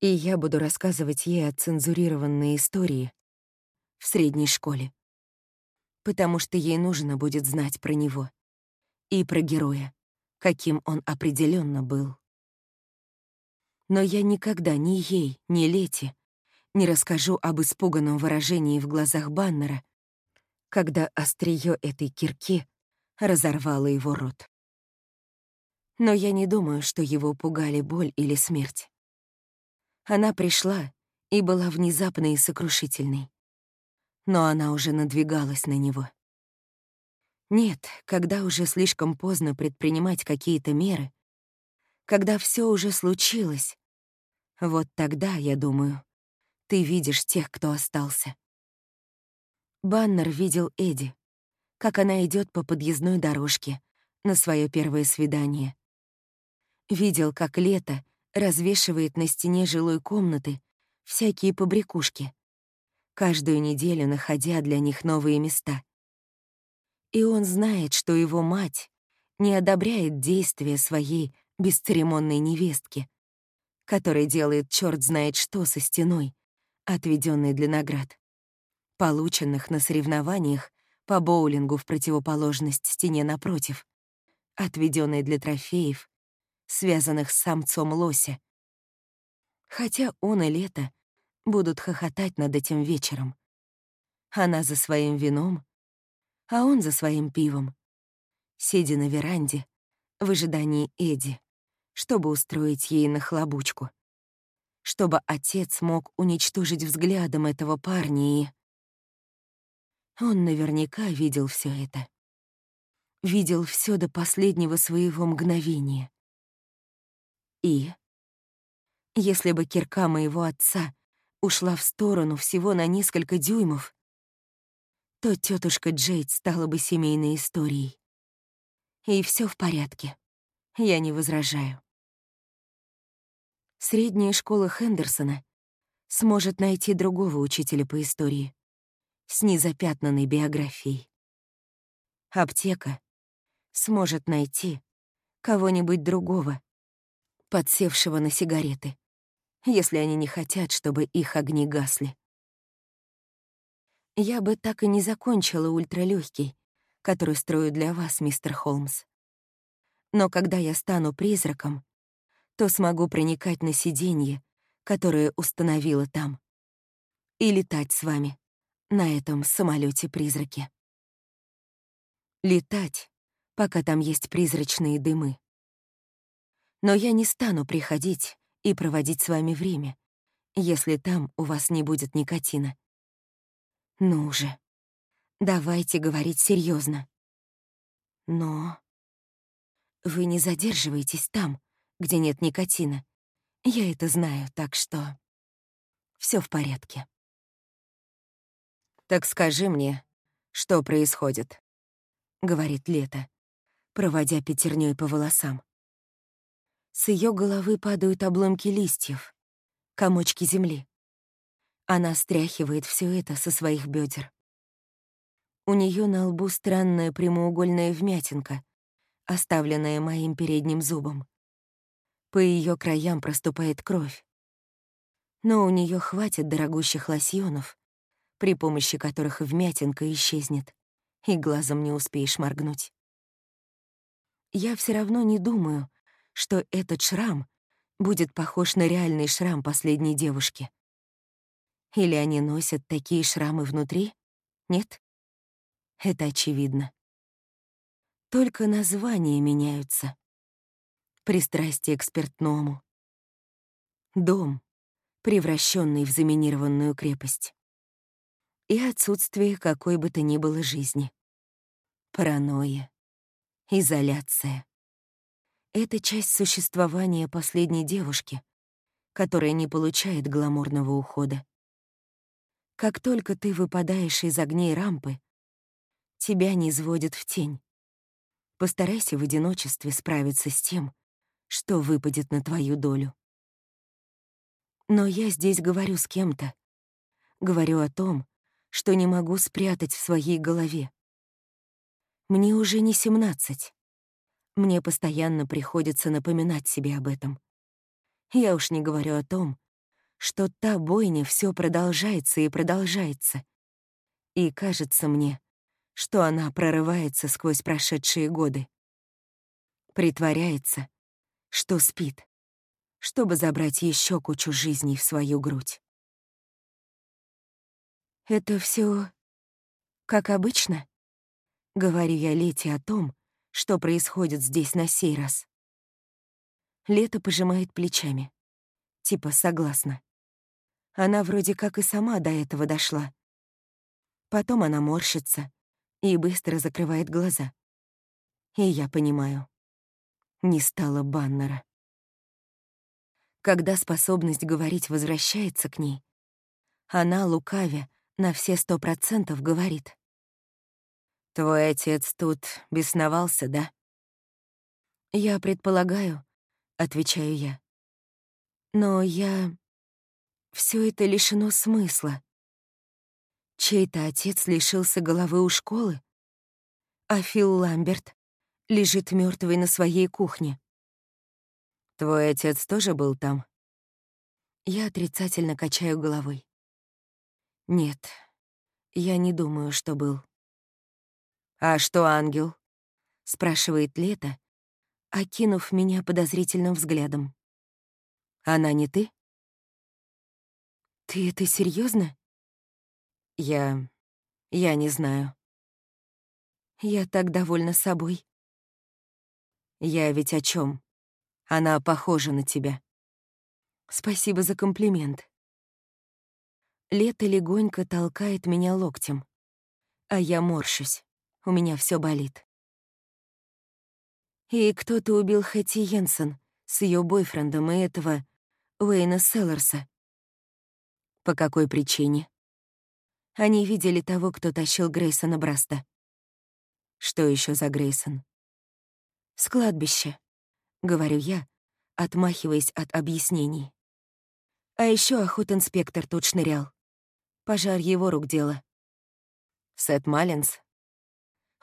A: И я буду рассказывать ей оцензурированные истории в средней школе, потому что ей нужно будет знать про него и про героя, каким он определенно был. Но я никогда ни ей, ни Лете не расскажу об испуганном выражении в глазах Баннера, когда острие этой кирки разорвало его рот. Но я не думаю, что его пугали боль или смерть. Она пришла и была внезапной и сокрушительной. Но она уже надвигалась на него. Нет, когда уже слишком поздно предпринимать какие-то меры, когда все уже случилось, вот тогда, я думаю, ты видишь тех, кто остался. Баннер видел Эдди, как она идет по подъездной дорожке на свое первое свидание. Видел, как лето развешивает на стене жилой комнаты всякие побрякушки, каждую неделю находя для них новые места. И он знает, что его мать не одобряет действия своей бесцеремонной невестки, которая делает черт знает что со стеной, отведенной для наград, полученных на соревнованиях по боулингу в противоположность стене напротив, отведенной для трофеев, связанных с самцом лося. Хотя он и Лето будут хохотать над этим вечером. Она за своим вином, а он за своим пивом, сидя на веранде в ожидании Эдди, чтобы устроить ей нахлобучку чтобы отец мог уничтожить взглядом этого парня и... Он наверняка видел все это. Видел все до последнего своего мгновения. И... Если бы кирка моего отца ушла в сторону всего на несколько дюймов, то тетушка Джейд стала бы семейной историей. И все в порядке. Я не возражаю. Средняя школа Хендерсона сможет найти другого учителя по истории с незапятнанной биографией. Аптека сможет найти кого-нибудь другого, подсевшего на сигареты, если они не хотят, чтобы их огни гасли. Я бы так и не закончила ультралегкий, который строю для вас, мистер Холмс. Но когда я стану призраком, то смогу проникать на сиденье, которое установила там, и летать с вами на этом самолете призраке Летать, пока там есть призрачные дымы. Но я не стану приходить и проводить с вами время, если там у вас не будет никотина. Ну же, давайте говорить серьезно. Но вы не задерживаетесь там, где нет никотина. Я это знаю, так что все в порядке. «Так скажи мне, что происходит?» — говорит Лето, проводя пятерней по волосам. С ее головы падают обломки листьев, комочки земли. Она стряхивает все это со своих бедер. У нее на лбу странная прямоугольная вмятинка, оставленная моим передним зубом. По ее краям проступает кровь. Но у нее хватит дорогущих лосьонов, при помощи которых вмятинка исчезнет, и глазом не успеешь моргнуть. Я все равно не думаю, что этот шрам будет похож на реальный шрам последней девушки. Или они носят такие шрамы внутри? Нет? Это очевидно. Только названия меняются пристрастие к спиртному. Дом, превращенный в заминированную крепость. И отсутствие какой бы то ни было жизни. Паранойя, изоляция, Это часть существования последней девушки, которая не получает гламурного ухода. Как только ты выпадаешь из огней рампы, тебя не сводят в тень. Постарайся в одиночестве справиться с тем, что выпадет на твою долю. Но я здесь говорю с кем-то. Говорю о том, что не могу спрятать в своей голове. Мне уже не семнадцать. Мне постоянно приходится напоминать себе об этом. Я уж не говорю о том, что та бойня все продолжается и продолжается. И кажется мне, что она прорывается сквозь прошедшие годы. Притворяется, что спит, чтобы забрать еще кучу жизней в свою грудь. «Это все как обычно?» — говорю я Лете о том, что происходит здесь на сей раз. Лето пожимает плечами. Типа согласна. Она вроде как и сама до этого дошла. Потом она морщится, и быстро закрывает глаза. И я понимаю. Не стало баннера. Когда способность говорить возвращается к ней, она, лукавя, на все сто процентов говорит. «Твой отец тут бесновался, да?» «Я предполагаю», — отвечаю я. «Но я... все это лишено смысла. Чей-то отец лишился головы у школы, а Фил Ламберт лежит мертвый на своей кухне. Твой отец тоже был там? Я отрицательно качаю головой. Нет, я не думаю, что был. А что ангел? спрашивает Лето, окинув меня подозрительным взглядом. Она не ты? Ты это серьезно? Я... я не знаю. Я так довольна собой. Я ведь о чем? Она похожа на тебя. Спасибо за комплимент. Лето легонько толкает меня локтем, а я морщусь. У меня все болит. И кто-то убил Хэти Йенсен с ее бойфрендом и этого Уэйна Селлерса. По какой причине? Они видели того, кто тащил Грейсона Браста. Что еще за Грейсон? С кладбища, говорю я, отмахиваясь от объяснений. А еще охот-инспектор тут шнырял. Пожар его рук дело. Сет Маллинс.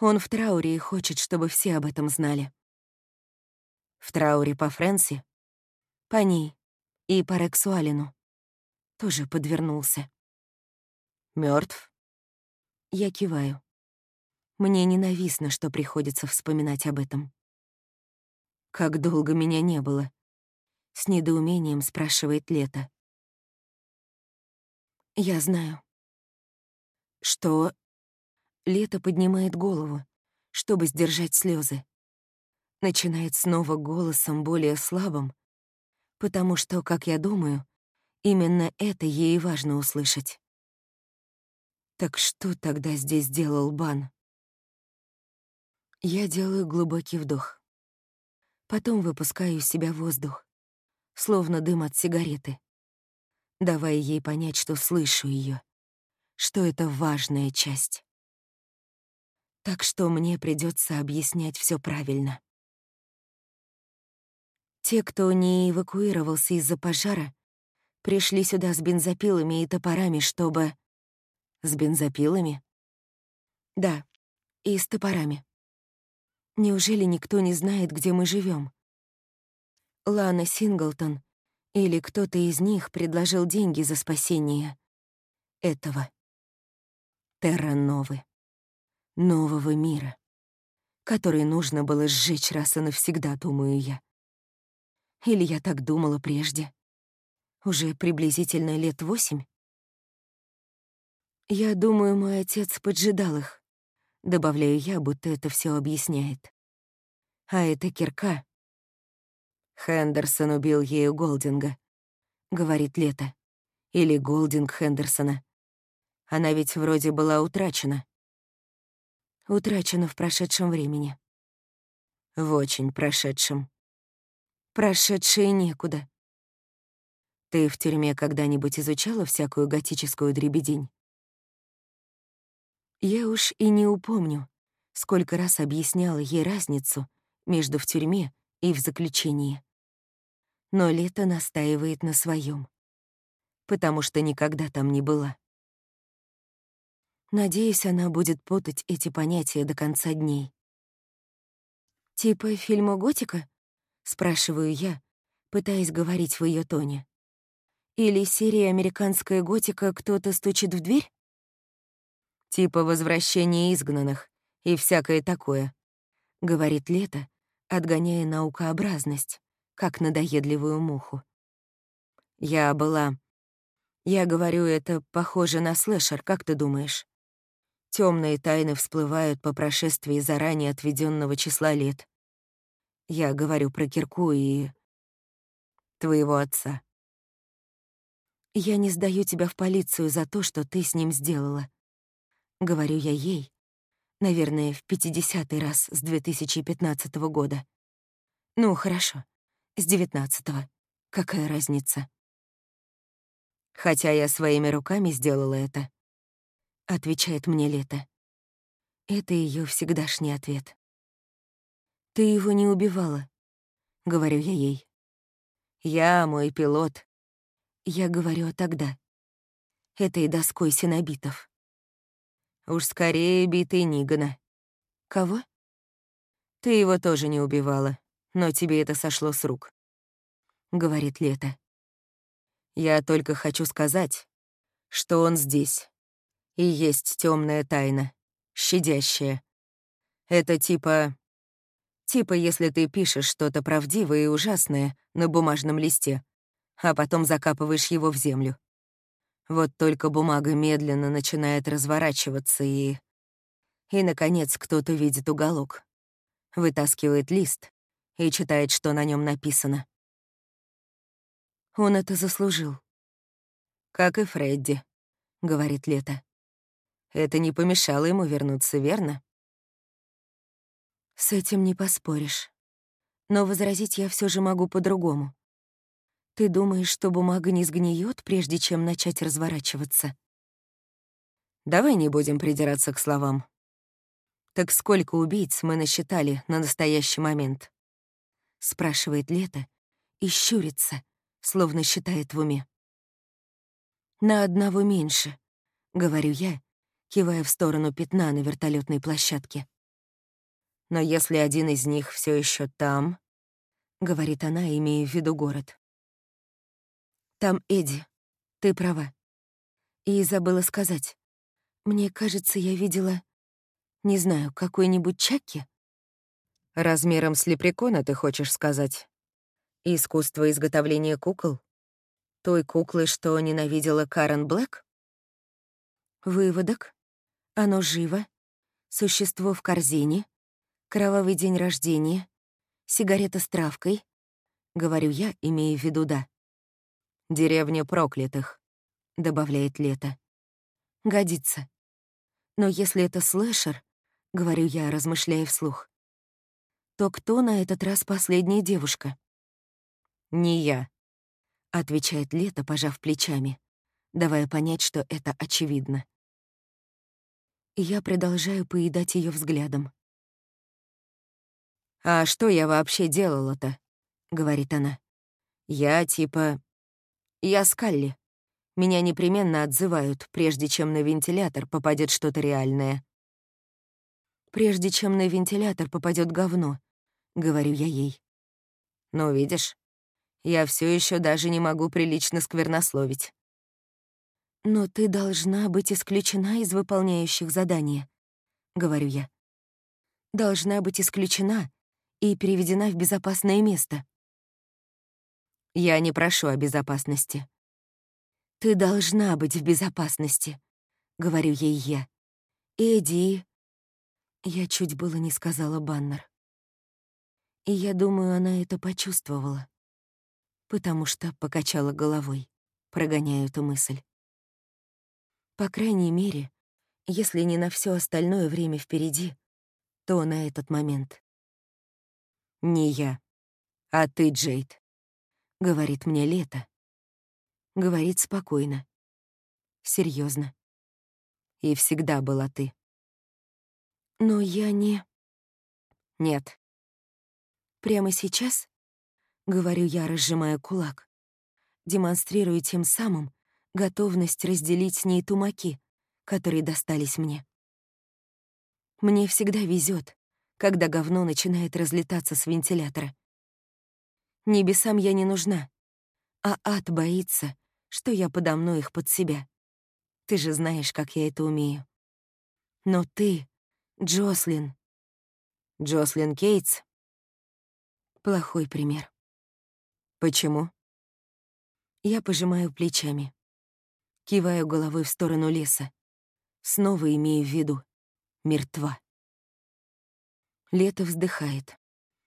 A: Он в трауре и хочет, чтобы все об этом знали. В трауре по Фрэнси, по ней и по Рексуалину. Тоже подвернулся. Мертв? Я киваю. Мне ненавистно, что приходится вспоминать об этом. Как долго меня не было? С недоумением спрашивает Лето. Я знаю. Что? Лето поднимает голову, чтобы сдержать слезы. Начинает снова голосом более слабым, потому что, как я думаю, именно это ей важно услышать. Так что тогда здесь делал Бан? Я делаю глубокий вдох. Потом выпускаю из себя воздух, словно дым от сигареты, давая ей понять, что слышу ее, что это важная часть. Так что мне придется объяснять все правильно. Те, кто не эвакуировался из-за пожара, пришли сюда с бензопилами и топорами, чтобы... С бензопилами? Да, и с топорами. Неужели никто не знает, где мы живем? Лана Синглтон или кто-то из них предложил деньги за спасение этого. Терра Новы. Нового мира, который нужно было сжечь раз и навсегда, думаю я. Или я так думала прежде. Уже приблизительно лет восемь. «Я думаю, мой отец поджидал их», — добавляю я, будто это все объясняет. «А это кирка». «Хендерсон убил ею Голдинга», — говорит Лето. «Или Голдинг Хендерсона. Она ведь вроде была утрачена». «Утрачена в прошедшем времени». «В очень прошедшем», Прошедшее некуда. Ты в тюрьме когда-нибудь изучала всякую готическую дребедень? Я уж и не упомню, сколько раз объясняла ей разницу между в тюрьме и в заключении. Но Лето настаивает на своем, потому что никогда там не была. Надеюсь, она будет путать эти понятия до конца дней. «Типа фильма «Готика»?» — спрашиваю я, пытаясь говорить в ее тоне. «Или серия «Американская готика» «Кто-то стучит в дверь»?» «Типа «Возвращение изгнанных» и всякое такое», — говорит Лето, отгоняя наукообразность, как надоедливую муху. «Я была...» Я говорю, это похоже на слэшер, как ты думаешь? Темные тайны всплывают по прошествии заранее отведенного числа лет. Я говорю про Кирку и... твоего отца. Я не сдаю тебя в полицию за то, что ты с ним сделала. Говорю я ей, наверное, в пятидесятый раз с 2015 года. Ну, хорошо, с девятнадцатого. Какая разница? Хотя я своими руками сделала это. — отвечает мне Лето. Это ее всегдашний ответ. «Ты его не убивала», — говорю я ей. «Я мой пилот». Я говорю тогда. Этой доской синобитов. Уж скорее битый Нигана. Кого? Ты его тоже не убивала, но тебе это сошло с рук. Говорит Лето. Я только хочу сказать, что он здесь и есть темная тайна, щадящая. Это типа... Типа, если ты пишешь что-то правдивое и ужасное на бумажном листе, а потом закапываешь его в землю. Вот только бумага медленно начинает разворачиваться и... И, наконец, кто-то видит уголок. Вытаскивает лист и читает, что на нем написано. Он это заслужил. «Как и Фредди», — говорит Лето. Это не помешало ему вернуться, верно? С этим не поспоришь. Но возразить я все же могу по-другому. Ты думаешь, что бумага не сгниет, прежде чем начать разворачиваться? Давай не будем придираться к словам. Так сколько убийц мы насчитали на настоящий момент? Спрашивает Лето и щурится, словно считает в уме. На одного меньше, говорю я, кивая в сторону пятна на вертолетной площадке. «Но если один из них все еще там...» — говорит она, имея в виду город. «Там Эдди. Ты права. И забыла сказать. Мне кажется, я видела... Не знаю, какой-нибудь Чаки?» «Размером с лепрекона, ты хочешь сказать? Искусство изготовления кукол? Той куклы, что ненавидела Карен Блэк?» Выводок. Оно живо. Существо в корзине. Кровавый день рождения. Сигарета с травкой. Говорю я, имея в виду да. «Деревня проклятых», — добавляет Лето. «Годится. Но если это слэшер, — говорю я, размышляя вслух, — то кто на этот раз последняя девушка?» «Не я», — отвечает Лето, пожав плечами, давая понять, что это очевидно я продолжаю поедать ее взглядом. «А что я вообще делала-то?» — говорит она. «Я типа... Я Скалли. Меня непременно отзывают, прежде чем на вентилятор попадет что-то реальное». «Прежде чем на вентилятор попадет говно», — говорю я ей. «Ну, видишь, я все еще даже не могу прилично сквернословить. «Но ты должна быть исключена из выполняющих задания», — говорю я. «Должна быть исключена и переведена в безопасное место». «Я не прошу о безопасности». «Ты должна быть в безопасности», — говорю ей я. «Эдди...» Я чуть было не сказала Баннер. И я думаю, она это почувствовала, потому что покачала головой, прогоняя эту мысль. По крайней мере, если не на все остальное время впереди, то на этот момент. Не я, «А ты, Джейд», — говорит мне Лето. Говорит спокойно. серьезно. И всегда была ты. Но я не... Нет. Прямо сейчас, — говорю я, разжимая кулак, демонстрирую тем самым готовность разделить с ней тумаки, которые достались мне. Мне всегда везет, когда говно начинает разлетаться с вентилятора. Небесам я не нужна, а ад боится, что я подомну их под себя. Ты же знаешь, как я это умею. Но ты, Джослин... Джослин Кейтс? Плохой пример. Почему? Я пожимаю плечами. Киваю головой в сторону леса. Снова имею в виду. Мертва. Лето вздыхает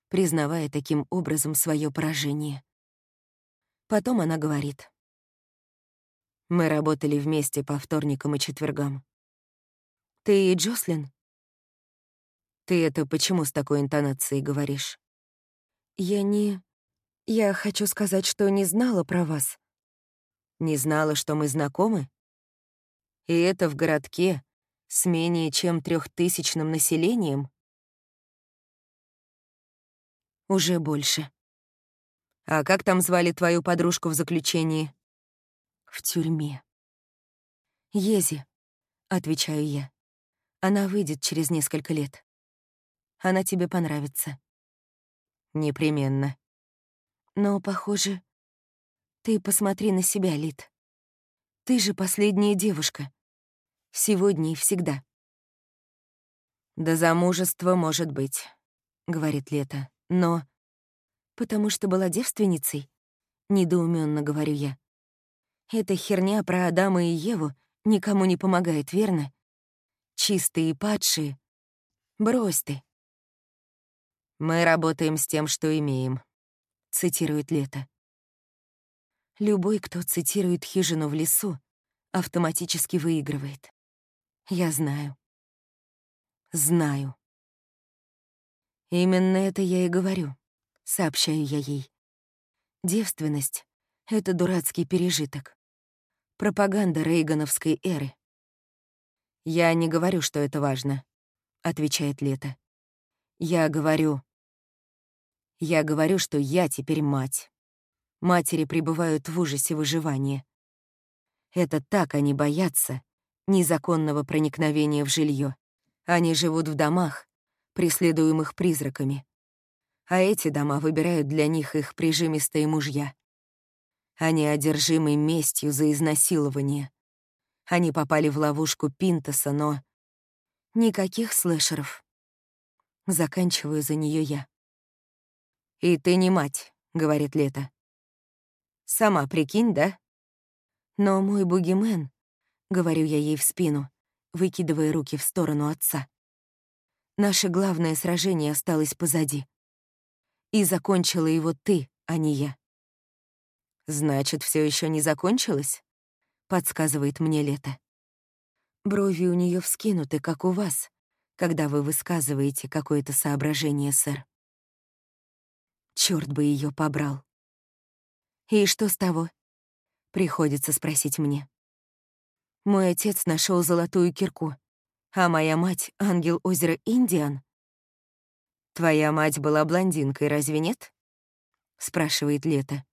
A: признавая таким образом свое поражение. Потом она говорит. Мы работали вместе по вторникам и четвергам. Ты и Джослин? Ты это почему с такой интонацией говоришь? Я не... Я хочу сказать, что не знала про вас. Не знала, что мы знакомы? И это в городке с менее чем трехтысячным населением? Уже больше. А как там звали твою подружку в заключении? В тюрьме. Ези, отвечаю я. Она выйдет через несколько лет. Она тебе понравится. Непременно. Но, похоже, ты посмотри на себя, Лид. Ты же последняя девушка. Сегодня и всегда. До замужества может быть, говорит Лето. Но... Потому что была девственницей? Недоуменно говорю я. Эта херня про Адама и Еву никому не помогает, верно? Чистые и падшие. Брось ты. «Мы работаем с тем, что имеем», — цитирует Лето. Любой, кто цитирует «Хижину в лесу», автоматически выигрывает. Я знаю. Знаю. Именно это я и говорю, сообщаю я ей. Девственность — это дурацкий пережиток. Пропаганда рейгановской эры. «Я не говорю, что это важно», — отвечает Лето. «Я говорю...» «Я говорю, что я теперь мать. Матери пребывают в ужасе выживания. Это так они боятся незаконного проникновения в жилье. Они живут в домах, преследуемых призраками. А эти дома выбирают для них их прижимистые мужья. Они одержимы местью за изнасилование. Они попали в ловушку Пинтоса, но... Никаких слэшеров. Заканчиваю за нее я. «И ты не мать», — говорит Лето. «Сама прикинь, да?» «Но мой бугимен», — говорю я ей в спину, выкидывая руки в сторону отца. Наше главное сражение осталось позади. И закончила его ты, а не я. Значит, все еще не закончилось? Подсказывает мне лето. Брови у нее вскинуты, как у вас, когда вы высказываете какое-то соображение, сэр. Черт бы ее побрал. И что с того? Приходится спросить мне. Мой отец нашел золотую кирку, а моя мать — ангел озера Индиан. «Твоя мать была блондинкой, разве нет?» — спрашивает Лето.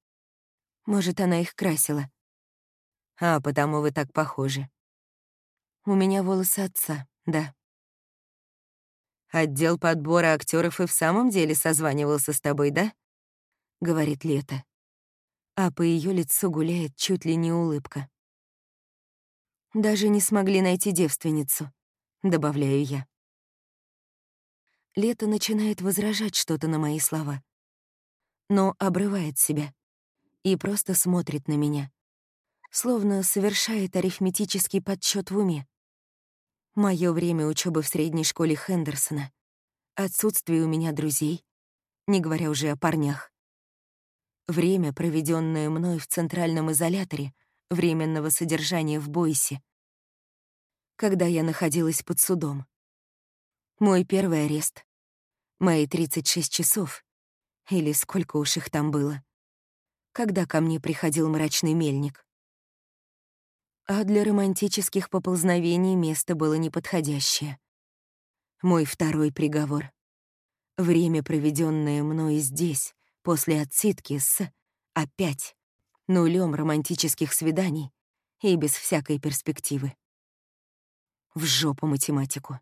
A: «Может, она их красила?» «А, потому вы так похожи». «У меня волосы отца, да». «Отдел подбора актеров и в самом деле созванивался с тобой, да?» — говорит Лето. А по ее лицу гуляет чуть ли не улыбка. Даже не смогли найти девственницу добавляю я. Лето начинает возражать что-то на мои слова, но обрывает себя и просто смотрит на меня, словно совершает арифметический подсчет в уме. Мое время учебы в средней школе Хендерсона, отсутствие у меня друзей, не говоря уже о парнях. Время, проведенное мной в центральном изоляторе временного содержания в Бойсе, когда я находилась под судом. Мой первый арест, мои 36 часов Или сколько уж их там было. Когда ко мне приходил мрачный мельник. А для романтических поползновений место было неподходящее. Мой второй приговор. Время, проведенное мной здесь, после отсидки с опять нулем романтических свиданий и без всякой перспективы. В жопу математику.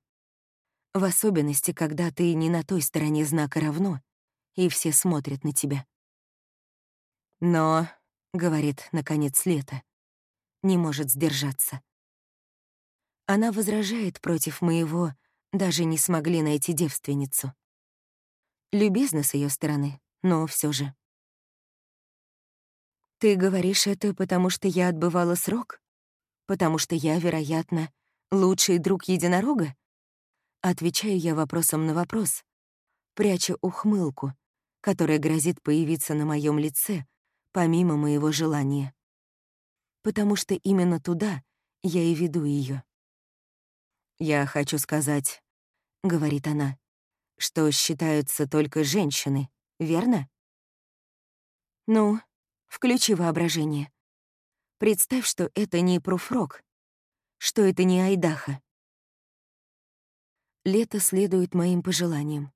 A: В особенности, когда ты не на той стороне знака равно, и все смотрят на тебя. Но, — говорит, наконец, лето, не может сдержаться. Она возражает против моего «даже не смогли найти девственницу». Любезно с ее стороны, но все же. Ты говоришь это, потому что я отбывала срок? Потому что я, вероятно, лучший друг единорога? Отвечаю я вопросом на вопрос, пряча ухмылку, которая грозит появиться на моем лице, помимо моего желания. Потому что именно туда я и веду ее. «Я хочу сказать», — говорит она, — «что считаются только женщины, верно?» «Ну, Включи воображение. Представь, что это не Пруфрок, что это не Айдаха. Лето следует моим пожеланиям.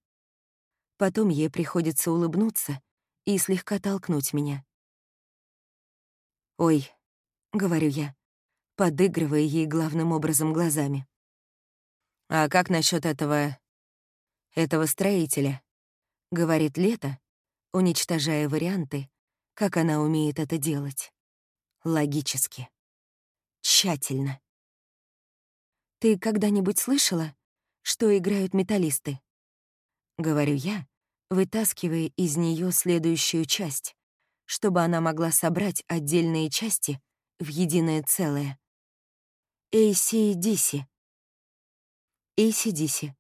A: Потом ей приходится улыбнуться и слегка толкнуть меня. «Ой», — говорю я, подыгрывая ей главным образом глазами. «А как насчет этого... этого строителя?» — говорит Лето, уничтожая варианты, как она умеет это делать. Логически. Тщательно. «Ты когда-нибудь слышала, что играют металлисты?» Говорю я, вытаскивая из нее следующую часть, чтобы она могла собрать отдельные части в единое целое. ACDC. ACDC.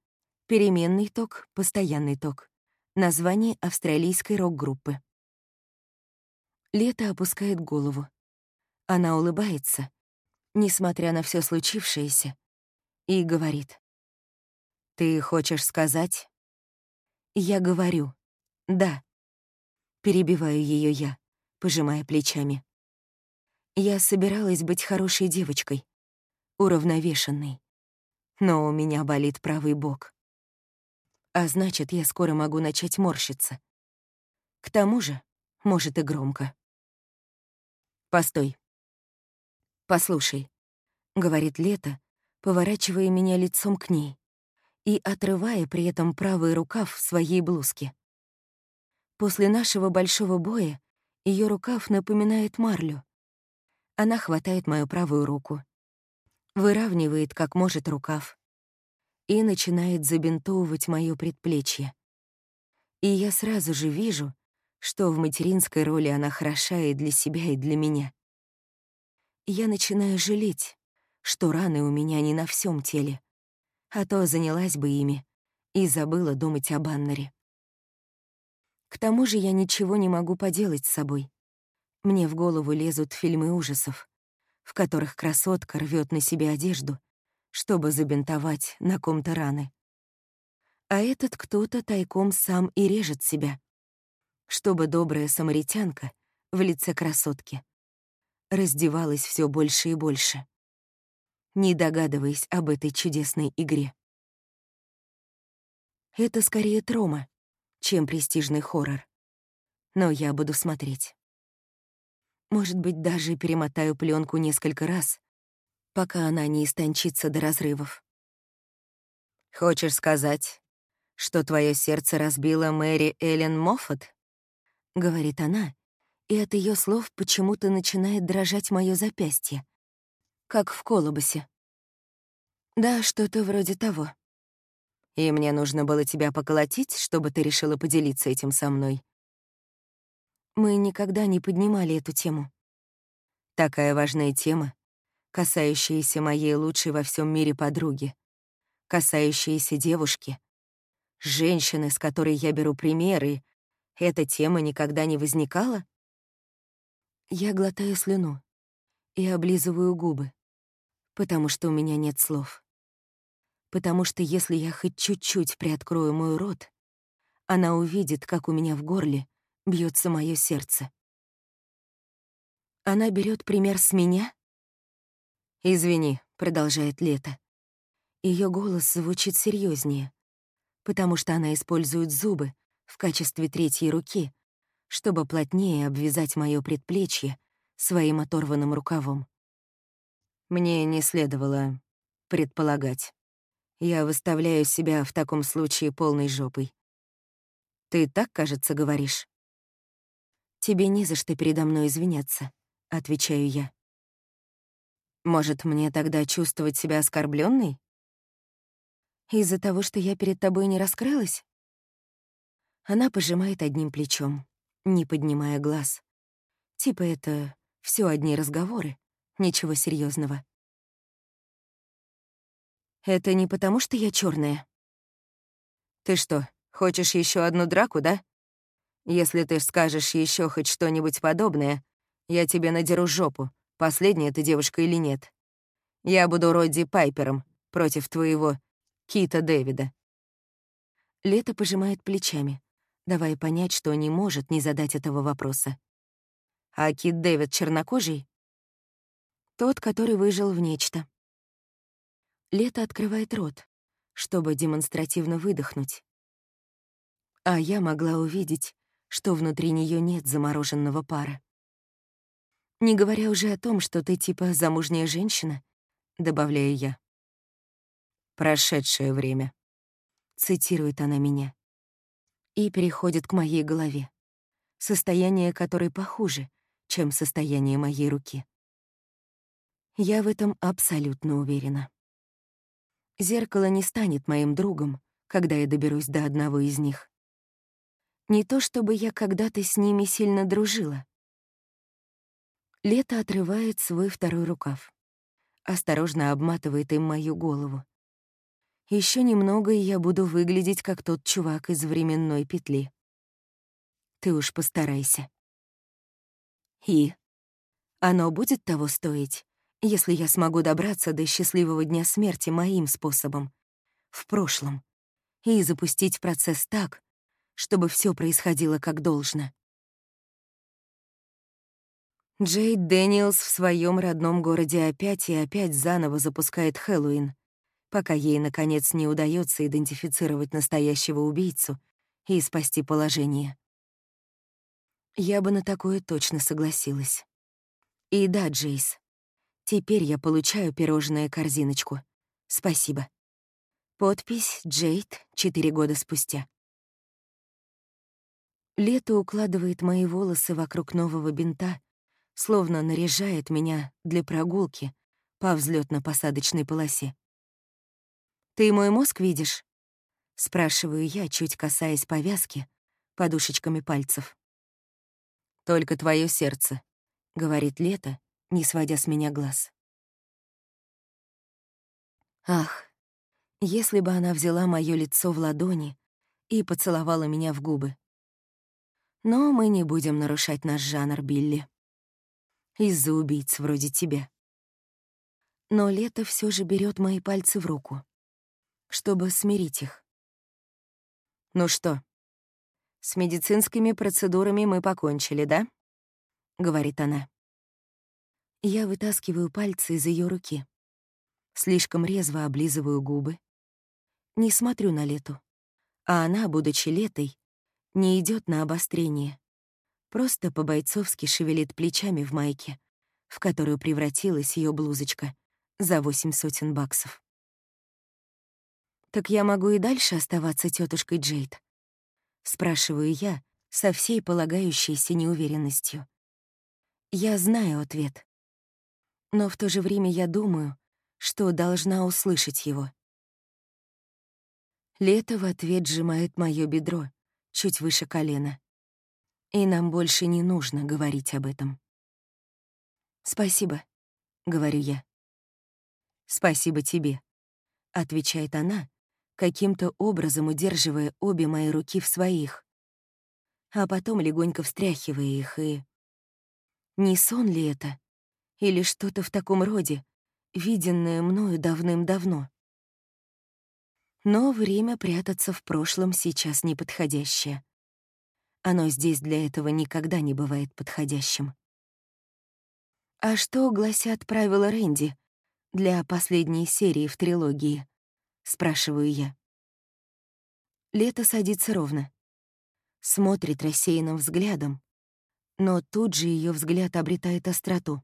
A: Переменный ток, постоянный ток. Название австралийской рок-группы. Лето опускает голову. Она улыбается, несмотря на все случившееся, и говорит. «Ты хочешь сказать?» Я говорю. «Да». Перебиваю ее я, пожимая плечами. Я собиралась быть хорошей девочкой, уравновешенной. Но у меня болит правый бок. А значит, я скоро могу начать морщиться. К тому же, может и громко. «Постой. Послушай», — говорит Лето, поворачивая меня лицом к ней и отрывая при этом правый рукав своей блузки. После нашего большого боя ее рукав напоминает марлю. Она хватает мою правую руку, выравнивает как может рукав и начинает забинтовывать моё предплечье. И я сразу же вижу, что в материнской роли она хороша и для себя, и для меня. Я начинаю жалеть, что раны у меня не на всем теле, а то занялась бы ими и забыла думать об Аннере. К тому же я ничего не могу поделать с собой. Мне в голову лезут фильмы ужасов, в которых красотка рвет на себе одежду, чтобы забинтовать на ком-то раны. А этот кто-то тайком сам и режет себя, чтобы добрая самаритянка в лице красотки раздевалась все больше и больше, не догадываясь об этой чудесной игре. Это скорее трома, чем престижный хоррор. Но я буду смотреть. Может быть, даже перемотаю пленку несколько раз, пока она не истончится до разрывов. Хочешь сказать, что твое сердце разбила Мэри Эллен Моффат? — говорит она, и от ее слов почему-то начинает дрожать мое запястье, как в колобусе. Да, что-то вроде того. И мне нужно было тебя поколотить, чтобы ты решила поделиться этим со мной. Мы никогда не поднимали эту тему. Такая важная тема, касающаяся моей лучшей во всем мире подруги, касающаяся девушки, женщины, с которой я беру примеры эта тема никогда не возникала? Я глотаю слюну и облизываю губы, потому что у меня нет слов. Потому что если я хоть чуть-чуть приоткрою мой рот, она увидит, как у меня в горле бьется мое сердце. Она берет пример с меня? «Извини», — продолжает Лето. Ее голос звучит серьезнее, потому что она использует зубы в качестве третьей руки, чтобы плотнее обвязать мое предплечье своим оторванным рукавом. Мне не следовало предполагать. Я выставляю себя в таком случае полной жопой. Ты так, кажется, говоришь? Тебе не за что передо мной извиняться, отвечаю я. Может, мне тогда чувствовать себя оскорбленной? Из-за того, что я перед тобой не раскрылась? Она пожимает одним плечом, не поднимая глаз. Типа это все одни разговоры, ничего серьезного. Это не потому, что я черная. Ты что, хочешь еще одну драку, да? Если ты скажешь еще хоть что-нибудь подобное, я тебе надеру жопу, последняя ты девушка или нет. Я буду Родди Пайпером против твоего Кита Дэвида. Лето пожимает плечами, давая понять, что не может не задать этого вопроса. А Кит Дэвид чернокожий? Тот, который выжил в нечто. Лето открывает рот, чтобы демонстративно выдохнуть. А я могла увидеть, что внутри нее нет замороженного пара. Не говоря уже о том, что ты типа замужняя женщина, добавляю я. «Прошедшее время», — цитирует она меня. И переходит к моей голове, состояние которой похуже, чем состояние моей руки. Я в этом абсолютно уверена. Зеркало не станет моим другом, когда я доберусь до одного из них. Не то чтобы я когда-то с ними сильно дружила. Лето отрывает свой второй рукав. Осторожно обматывает им мою голову. Еще немного, и я буду выглядеть как тот чувак из временной петли. Ты уж постарайся. И? Оно будет того стоить, если я смогу добраться до счастливого дня смерти моим способом, в прошлом, и запустить процесс так, чтобы все происходило как должно. Джейд Дэниелс в своем родном городе опять и опять заново запускает Хэллоуин, пока ей, наконец, не удается идентифицировать настоящего убийцу и спасти положение. Я бы на такое точно согласилась. И да, Джейс, теперь я получаю пирожное-корзиночку. Спасибо. Подпись «Джейд» четыре года спустя. Лето укладывает мои волосы вокруг нового бинта, словно наряжает меня для прогулки по взлетно посадочной полосе. «Ты мой мозг видишь?» — спрашиваю я, чуть касаясь повязки подушечками пальцев. «Только твое сердце», — говорит Лето, не сводя с меня глаз. Ах, если бы она взяла мое лицо в ладони и поцеловала меня в губы. Но мы не будем нарушать наш жанр, Билли. Из-за убийц вроде тебя. Но Лето все же берет мои пальцы в руку, чтобы смирить их. Ну что, «С медицинскими процедурами мы покончили, да?» — говорит она. Я вытаскиваю пальцы из ее руки. Слишком резво облизываю губы. Не смотрю на Лету. А она, будучи Летой, не идет на обострение. Просто по-бойцовски шевелит плечами в майке, в которую превратилась ее блузочка за восемь сотен баксов. «Так я могу и дальше оставаться тетушкой Джейд?» Спрашиваю я со всей полагающейся неуверенностью. Я знаю ответ. Но в то же время я думаю, что должна услышать его. Лето в ответ сжимает моё бедро, чуть выше колена. И нам больше не нужно говорить об этом. «Спасибо», — говорю я. «Спасибо тебе», — отвечает она, каким-то образом удерживая обе мои руки в своих, а потом легонько встряхивая их и... Не сон ли это? Или что-то в таком роде, виденное мною давным-давно? Но время прятаться в прошлом сейчас неподходящее. Оно здесь для этого никогда не бывает подходящим. А что гласят правила Рэнди для последней серии в трилогии? Спрашиваю я. Лето садится ровно. Смотрит рассеянным взглядом, но тут же ее взгляд обретает остроту.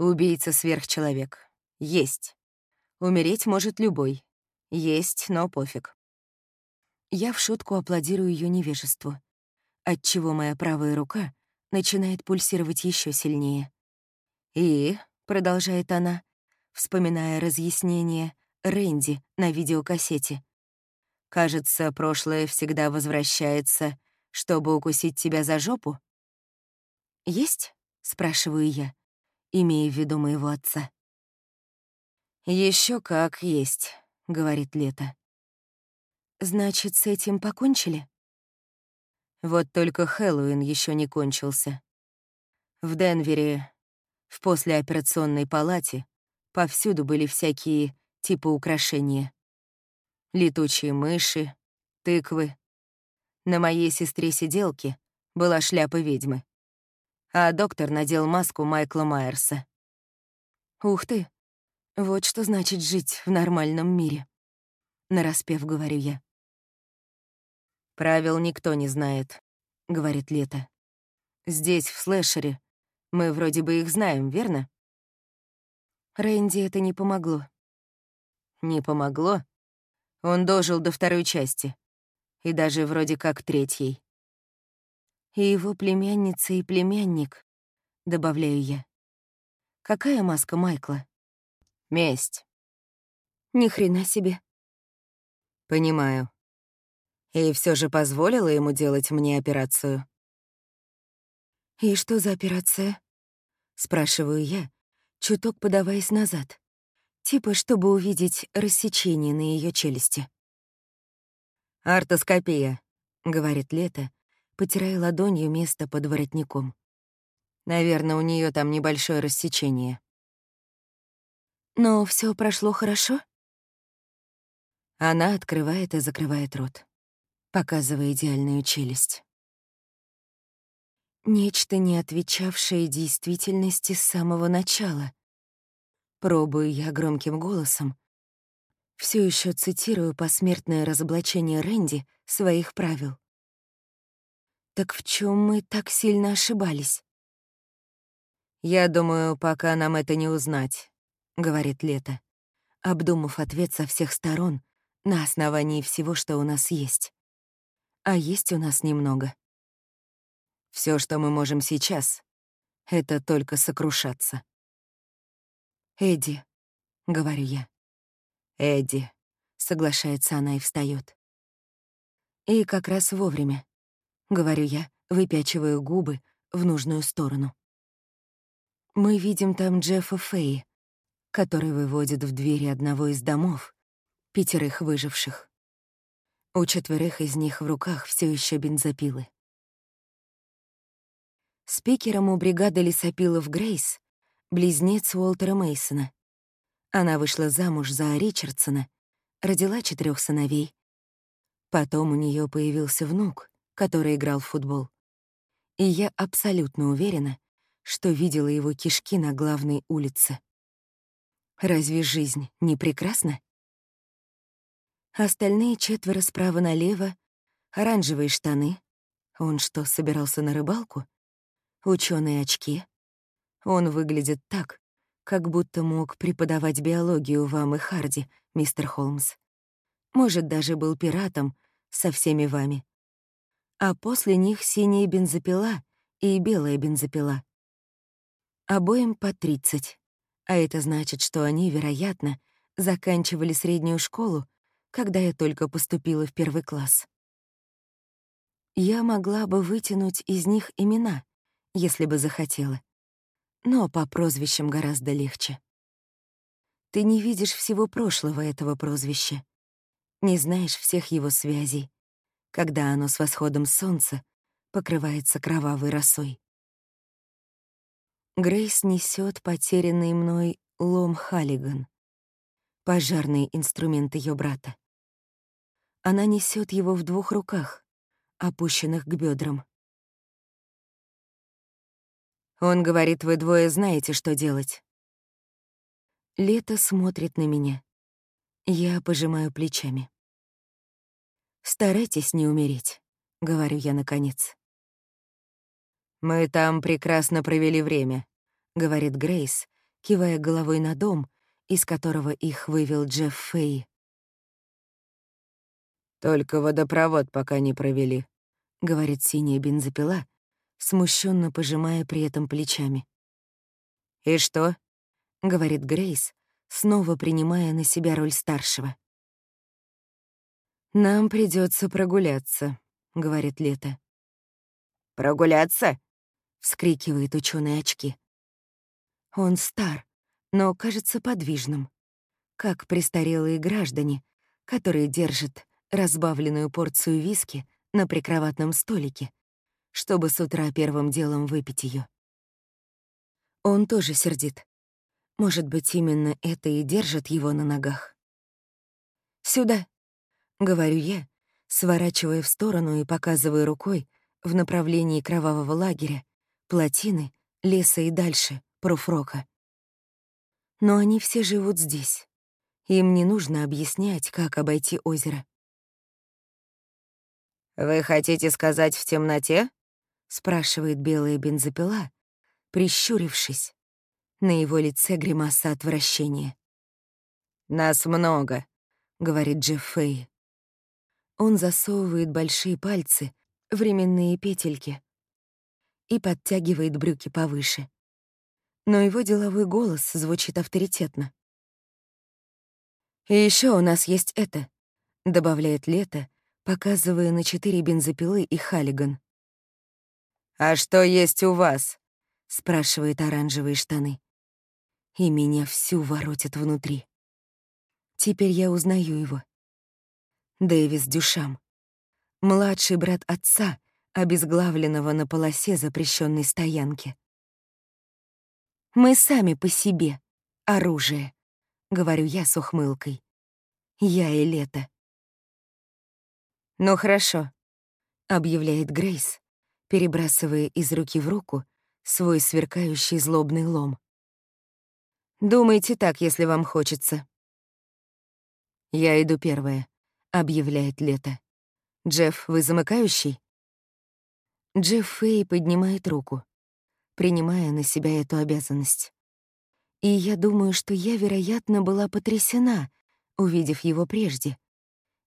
A: Убийца-сверхчеловек. Есть. Умереть может любой. Есть, но пофиг. Я в шутку аплодирую ее невежеству, отчего моя правая рука начинает пульсировать еще сильнее. «И», — продолжает она, вспоминая разъяснение Рэнди на видеокассете, «кажется, прошлое всегда возвращается, чтобы укусить тебя за жопу?» «Есть?» — спрашиваю я, имея в виду моего отца. Еще как есть», — говорит Лето. «Значит, с этим покончили?» Вот только Хэллоуин еще не кончился. В Денвере, в послеоперационной палате, повсюду были всякие типа украшения. Летучие мыши, тыквы. На моей сестре-сиделке была шляпа ведьмы. А доктор надел маску Майкла Майерса. Ух ты, вот что значит жить в нормальном мире. Нараспев говорю я. «Правил никто не знает», — говорит Лето. «Здесь, в слэшере, мы вроде бы их знаем, верно?» Рэнди это не помогло. Не помогло? Он дожил до второй части. И даже вроде как третьей. И его племянница и племянник, добавляю я. Какая маска Майкла? Месть. Ни хрена себе. Понимаю и все же позволила ему делать мне операцию. «И что за операция?» — спрашиваю я, чуток подаваясь назад, типа чтобы увидеть рассечение на ее челюсти. «Артоскопия», — говорит Лето, потирая ладонью место под воротником. Наверное, у нее там небольшое рассечение. Но все прошло хорошо? Она открывает и закрывает рот показывая идеальную челюсть. Нечто, не отвечавшее действительности с самого начала. Пробую я громким голосом. Все еще цитирую посмертное разоблачение Рэнди своих правил. Так в чем мы так сильно ошибались? «Я думаю, пока нам это не узнать», — говорит Лето, обдумав ответ со всех сторон на основании всего, что у нас есть а есть у нас немного. Все, что мы можем сейчас, — это только сокрушаться. «Эдди», — говорю я. «Эдди», — соглашается она и встает. И как раз вовремя, — говорю я, выпячиваю губы в нужную сторону. Мы видим там Джеффа Фэй, который выводит в двери одного из домов пятерых выживших. У четверых из них в руках все еще бензопилы. Спикером у бригады лесопилов Грейс — близнец Уолтера Мейсона. Она вышла замуж за Ричардсона, родила четырех сыновей. Потом у нее появился внук, который играл в футбол. И я абсолютно уверена, что видела его кишки на главной улице. Разве жизнь не прекрасна? Остальные четверо справа налево, оранжевые штаны. Он что, собирался на рыбалку? Ученые очки. Он выглядит так, как будто мог преподавать биологию вам и Харди, мистер Холмс. Может, даже был пиратом со всеми вами. А после них синяя бензопила и белая бензопила. Обоим по 30. А это значит, что они, вероятно, заканчивали среднюю школу когда я только поступила в первый класс. Я могла бы вытянуть из них имена, если бы захотела. Но по прозвищам гораздо легче. Ты не видишь всего прошлого этого прозвища, не знаешь всех его связей, когда оно с восходом солнца покрывается кровавой росой. Грейс несет потерянный мной лом Халлиган. пожарный инструмент ее брата. Она несет его в двух руках, опущенных к бедрам. Он говорит, вы двое знаете, что делать. Лето смотрит на меня. Я пожимаю плечами. «Старайтесь не умереть», — говорю я наконец. «Мы там прекрасно провели время», — говорит Грейс, кивая головой на дом, из которого их вывел Джефф Фэй. «Только водопровод пока не провели», — говорит синяя бензопила, смущенно пожимая при этом плечами. «И что?» — говорит Грейс, снова принимая на себя роль старшего. «Нам придется прогуляться», — говорит Лето. «Прогуляться?» — вскрикивает ученый очки. Он стар, но кажется подвижным, как престарелые граждане, которые держат разбавленную порцию виски на прикроватном столике чтобы с утра первым делом выпить ее. Он тоже сердит. Может быть, именно это и держит его на ногах. «Сюда», — говорю я, сворачивая в сторону и показывая рукой в направлении кровавого лагеря, плотины, леса и дальше, пруфрока. Но они все живут здесь. Им не нужно объяснять, как обойти озеро. «Вы хотите сказать в темноте?» спрашивает белая бензопила, прищурившись. На его лице гримаса отвращения. «Нас много», — говорит Джефф Фэй. Он засовывает большие пальцы, временные петельки, и подтягивает брюки повыше. Но его деловой голос звучит авторитетно. «И еще у нас есть это», — добавляет Лето, показывая на четыре бензопилы и Халлиган. «А что есть у вас?» — спрашивает оранжевые штаны. И меня всю воротит внутри. Теперь я узнаю его. Дэвис Дюшам. Младший брат отца, обезглавленного на полосе запрещенной стоянки. «Мы сами по себе. Оружие», — говорю я с ухмылкой. Я и лето. «Ну хорошо», — объявляет Грейс, перебрасывая из руки в руку свой сверкающий злобный лом. «Думайте так, если вам хочется». «Я иду первая», — объявляет Лето. «Джефф, вы замыкающий?» Джефф Фэй поднимает руку, принимая на себя эту обязанность. И я думаю, что я, вероятно, была потрясена, увидев его прежде.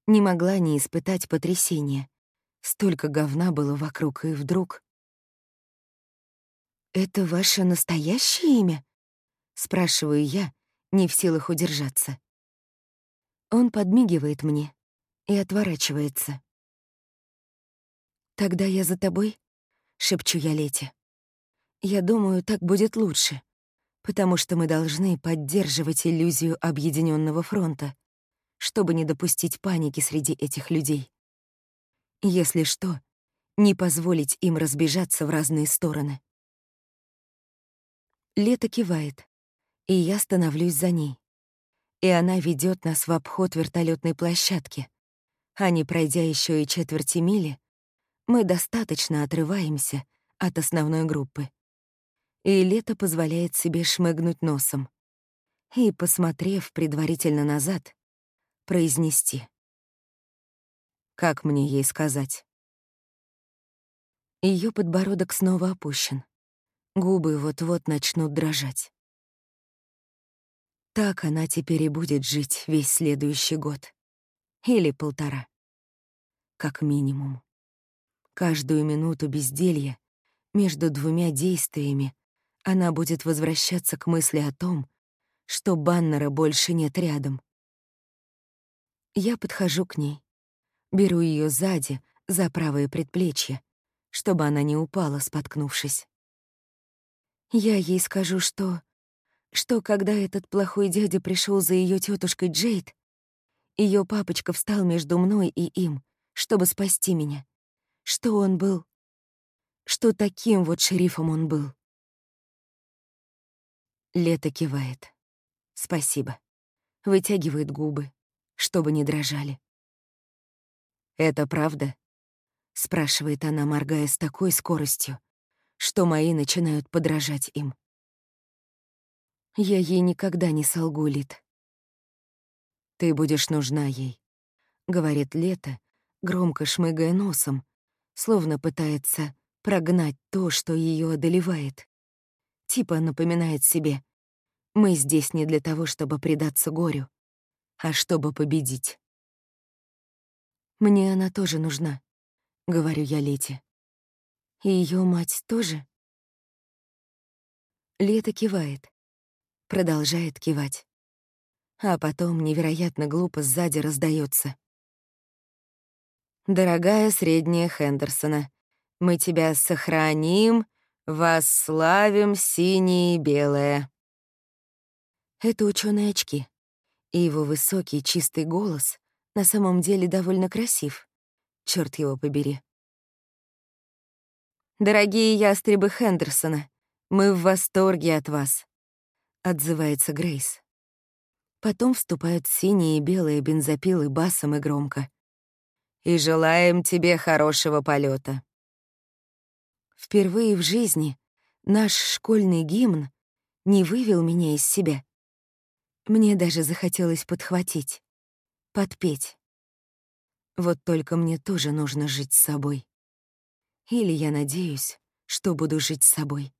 A: Не могла не испытать потрясения. Столько говна было вокруг, и вдруг... «Это ваше настоящее имя?» — спрашиваю я, не в силах удержаться. Он подмигивает мне и отворачивается. «Тогда я за тобой?» — шепчу я Лете. «Я думаю, так будет лучше, потому что мы должны поддерживать иллюзию объединенного фронта, чтобы не допустить паники среди этих людей. Если что, не позволить им разбежаться в разные стороны. Лето кивает, и я становлюсь за ней. И она ведет нас в обход вертолетной площадки. А не пройдя еще и четверти мили, мы достаточно отрываемся от основной группы. И Лето позволяет себе шмыгнуть носом. И, посмотрев предварительно назад, произнести. Как мне ей сказать? Ее подбородок снова опущен. Губы вот-вот начнут дрожать. Так она теперь и будет жить весь следующий год. Или полтора. Как минимум. Каждую минуту безделья между двумя действиями она будет возвращаться к мысли о том, что баннера больше нет рядом. Я подхожу к ней, Беру ее сзади, за правое предплечье, чтобы она не упала, споткнувшись. Я ей скажу, что... Что когда этот плохой дядя пришел за ее тетушкой Джейд, ее папочка встал между мной и им, чтобы спасти меня. Что он был... Что таким вот шерифом он был. Лето кивает. Спасибо. вытягивает губы, чтобы не дрожали. «Это правда?» — спрашивает она, моргая с такой скоростью, что мои начинают подражать им. Я ей никогда не солгу, Лит. «Ты будешь нужна ей», — говорит Лето, громко шмыгая носом, словно пытается прогнать то, что ее одолевает. Типа напоминает себе, мы здесь не для того, чтобы предаться горю, а чтобы победить. Мне она тоже нужна, говорю я Лете. И ее мать тоже? Лето кивает, продолжает кивать. А потом невероятно глупо сзади раздается. «Дорогая средняя Хендерсона, мы тебя сохраним, восславим синее и белое». Это ученые очки, и его высокий чистый голос на самом деле довольно красив. Черт его побери. «Дорогие ястребы Хендерсона, мы в восторге от вас», — отзывается Грейс. Потом вступают синие и белые бензопилы басом и громко. «И желаем тебе хорошего полета. Впервые в жизни наш школьный гимн не вывел меня из себя. Мне даже захотелось подхватить, подпеть. Вот только мне тоже нужно жить с собой. Или я надеюсь, что буду жить с собой.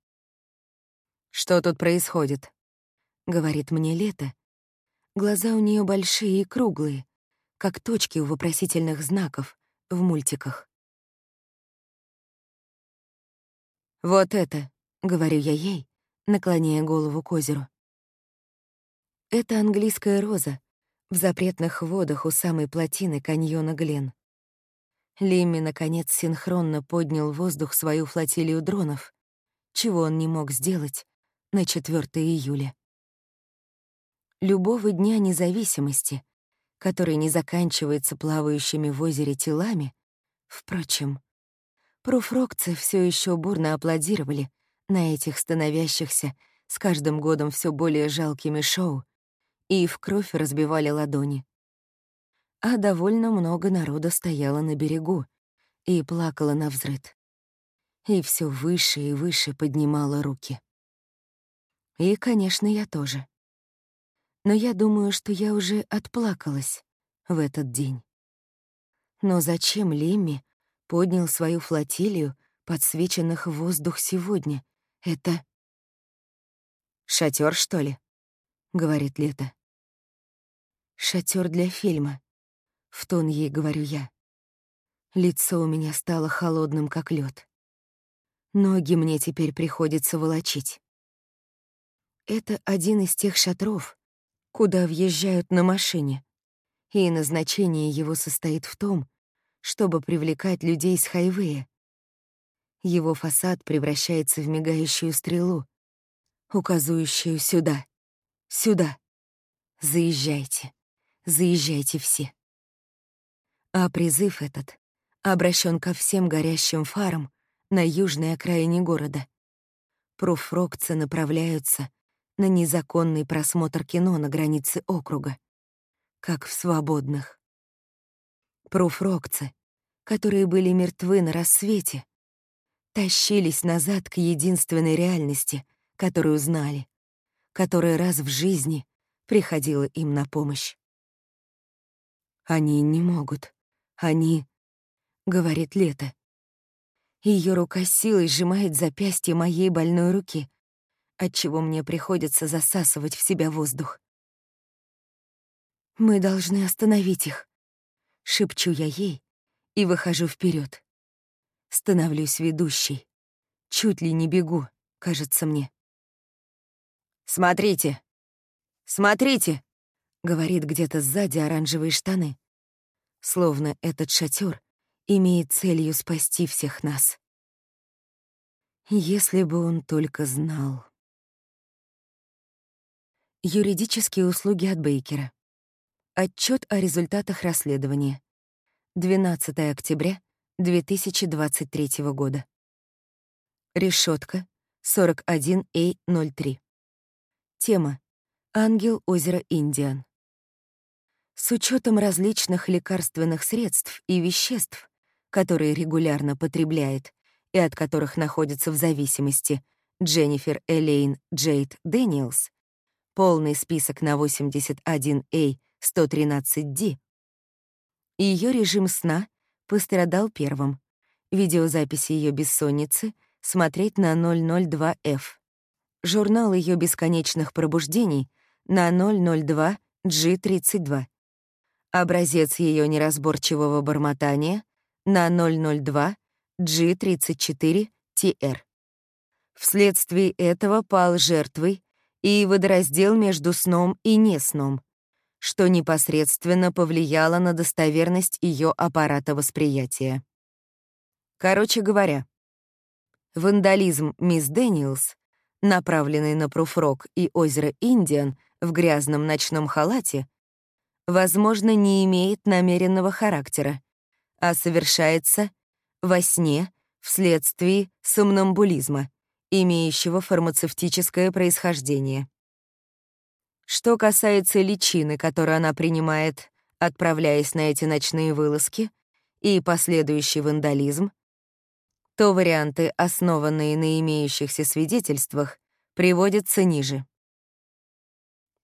A: «Что тут происходит?» — говорит мне Лето. Глаза у нее большие и круглые, как точки у вопросительных знаков в мультиках. «Вот это», — говорю я ей, наклоняя голову к озеру. Это английская роза в запретных водах у самой плотины каньона Глен. Лимми, наконец, синхронно поднял в воздух свою флотилию дронов, чего он не мог сделать на 4 июля. Любого дня независимости, который не заканчивается плавающими в озере телами, впрочем, пруфрокцы все еще бурно аплодировали на этих становящихся с каждым годом все более жалкими шоу, и в кровь разбивали ладони. А довольно много народа стояло на берегу и плакало на взрыд. И все выше и выше поднимала руки. И, конечно, я тоже. Но я думаю, что я уже отплакалась в этот день. Но зачем Лемми поднял свою флотилию подсвеченных в воздух сегодня? Это... Шатер, что ли? говорит Лето. Шатер для фильма. В тон ей говорю я. Лицо у меня стало холодным, как лед. Ноги мне теперь приходится волочить. Это один из тех шатров, куда въезжают на машине, и назначение его состоит в том, чтобы привлекать людей с хайвея. Его фасад превращается в мигающую стрелу, указывающую сюда. Сюда. Заезжайте. Заезжайте все. А призыв этот обращен ко всем горящим фарам на южной окраине города. Пруфрокцы направляются на незаконный просмотр кино на границе округа, как в свободных. Пруфрокцы, которые были мертвы на рассвете, тащились назад к единственной реальности, которую знали которая раз в жизни приходила им на помощь. «Они не могут. Они...» — говорит Лето. Ее рука силой сжимает запястье моей больной руки, отчего мне приходится засасывать в себя воздух. «Мы должны остановить их», — шепчу я ей и выхожу вперед. Становлюсь ведущей. Чуть ли не бегу, кажется мне. «Смотрите! Смотрите!» — говорит где-то сзади оранжевые штаны. Словно этот шатер имеет целью спасти всех нас. Если бы он только знал. Юридические услуги от Бейкера. Отчет о результатах расследования. 12 октября 2023 года. Решетка 41А03. Тема. Ангел озера Индиан. С учетом различных лекарственных средств и веществ, которые регулярно потребляет и от которых находится в зависимости Дженнифер Элейн Джейд Дэниелс, полный список на 81A 113D, ее режим сна пострадал первым. Видеозаписи ее бессонницы смотреть на 002F. Журнал ее бесконечных пробуждений на 002G32. Образец ее неразборчивого бормотания на 002G34TR. Вследствие этого пал жертвой и водораздел между сном и несном, что непосредственно повлияло на достоверность ее аппарата восприятия. Короче говоря, вандализм мисс Дэниелс, направленный на Пруфрок и озеро Индиан в грязном ночном халате, возможно, не имеет намеренного характера, а совершается во сне вследствие сомнамбулизма, имеющего фармацевтическое происхождение. Что касается личины, которую она принимает, отправляясь на эти ночные вылазки, и последующий вандализм, то варианты, основанные на имеющихся свидетельствах, приводятся ниже.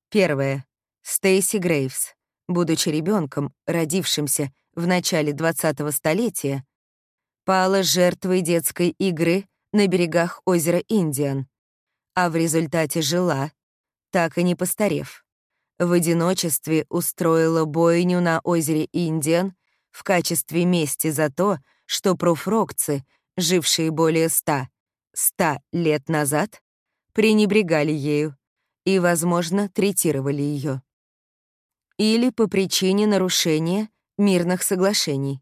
A: Первое. Стейси Грейвс, будучи ребенком, родившимся в начале 20-го столетия, пала жертвой детской игры на берегах озера Индиан, а в результате жила, так и не постарев. В одиночестве устроила бойню на озере Индиан в качестве мести за то, что профрокцы, жившие более ста, ста лет назад, пренебрегали ею и, возможно, третировали ее. Или по причине нарушения мирных соглашений.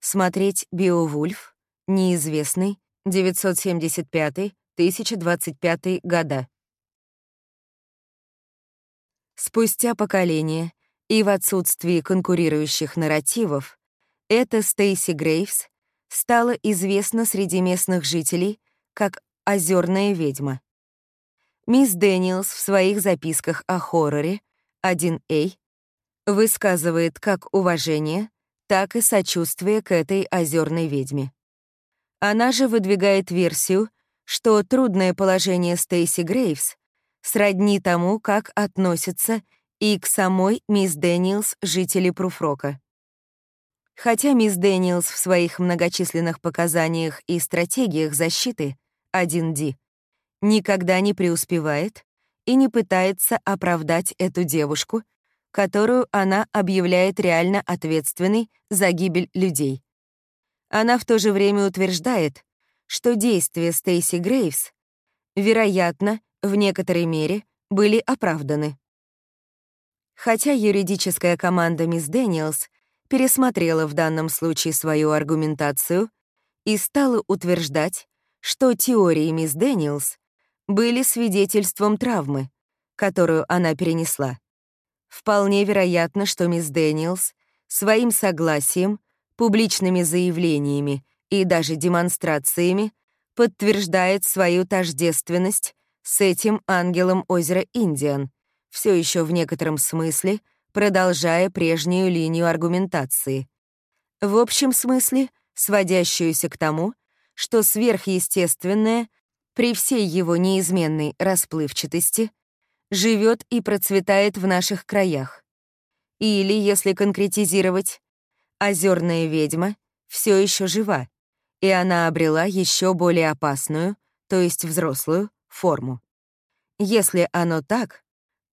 A: Смотреть «Биовульф», неизвестный, 975-1025 года. Спустя поколение и в отсутствии конкурирующих нарративов эта Стейси Грейвс стала известна среди местных жителей как «озерная ведьма». Мисс Дэниелс в своих записках о хорроре 1А высказывает как уважение, так и сочувствие к этой озерной ведьме. Она же выдвигает версию, что трудное положение Стейси Грейвс сродни тому, как относятся и к самой мисс Дэниелс жители Пруфрока. Хотя мисс Дэниелс в своих многочисленных показаниях и стратегиях защиты 1D никогда не преуспевает и не пытается оправдать эту девушку, которую она объявляет реально ответственной за гибель людей. Она в то же время утверждает, что действия Стейси Грейвс, вероятно, в некоторой мере были оправданы. Хотя юридическая команда мисс Дэниелс пересмотрела в данном случае свою аргументацию и стала утверждать, что теории мисс Дэниелс были свидетельством травмы, которую она перенесла. Вполне вероятно, что мисс Дэниелс своим согласием, публичными заявлениями и даже демонстрациями подтверждает свою тождественность с этим ангелом озера Индиан, все еще в некотором смысле продолжая прежнюю линию аргументации. В общем смысле, сводящуюся к тому, что сверхъестественное, при всей его неизменной расплывчатости, живет и процветает в наших краях. Или, если конкретизировать, озерная ведьма все еще жива, и она обрела еще более опасную, то есть взрослую, форму. Если оно так,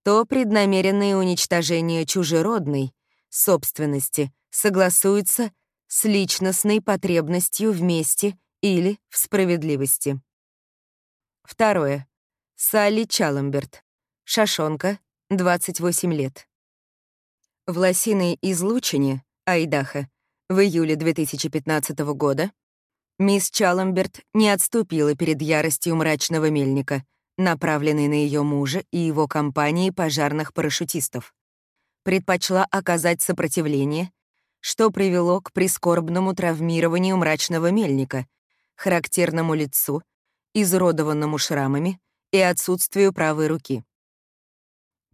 A: то преднамеренное уничтожение чужеродной собственности согласуется с личностной потребностью в мести или в справедливости. Второе. Салли Чаламберт. Шашонка, 28 лет. В лосиной излучине, Айдахо, в июле 2015 года Мисс Чаламберт не отступила перед яростью мрачного мельника, направленной на ее мужа и его компании пожарных парашютистов. Предпочла оказать сопротивление, что привело к прискорбному травмированию мрачного мельника, характерному лицу, изуродованному шрамами и отсутствию правой руки.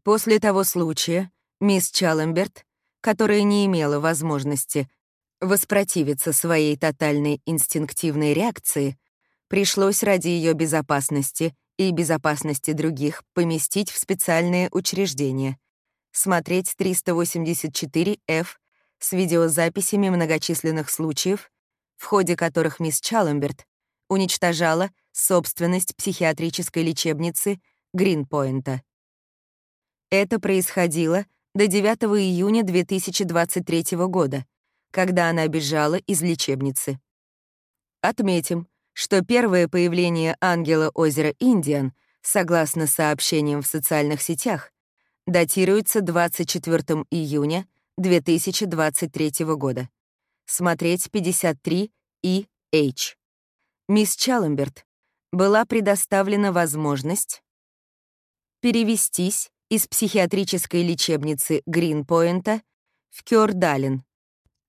A: После того случая мисс Чаламберт которая не имела возможности воспротивиться своей тотальной инстинктивной реакции, пришлось ради ее безопасности и безопасности других поместить в специальные учреждения. Смотреть 384-F с видеозаписями многочисленных случаев, в ходе которых мисс Чалленберт уничтожала собственность психиатрической лечебницы Гринпоинта. Это происходило до 9 июня 2023 года, когда она бежала из лечебницы. Отметим, что первое появление ангела озера Индиан, согласно сообщениям в социальных сетях, датируется 24 июня 2023 года. Смотреть 53 и H. Мисс Чалленберт была предоставлена возможность перевестись из психиатрической лечебницы Гринпоинта в Кёрдален,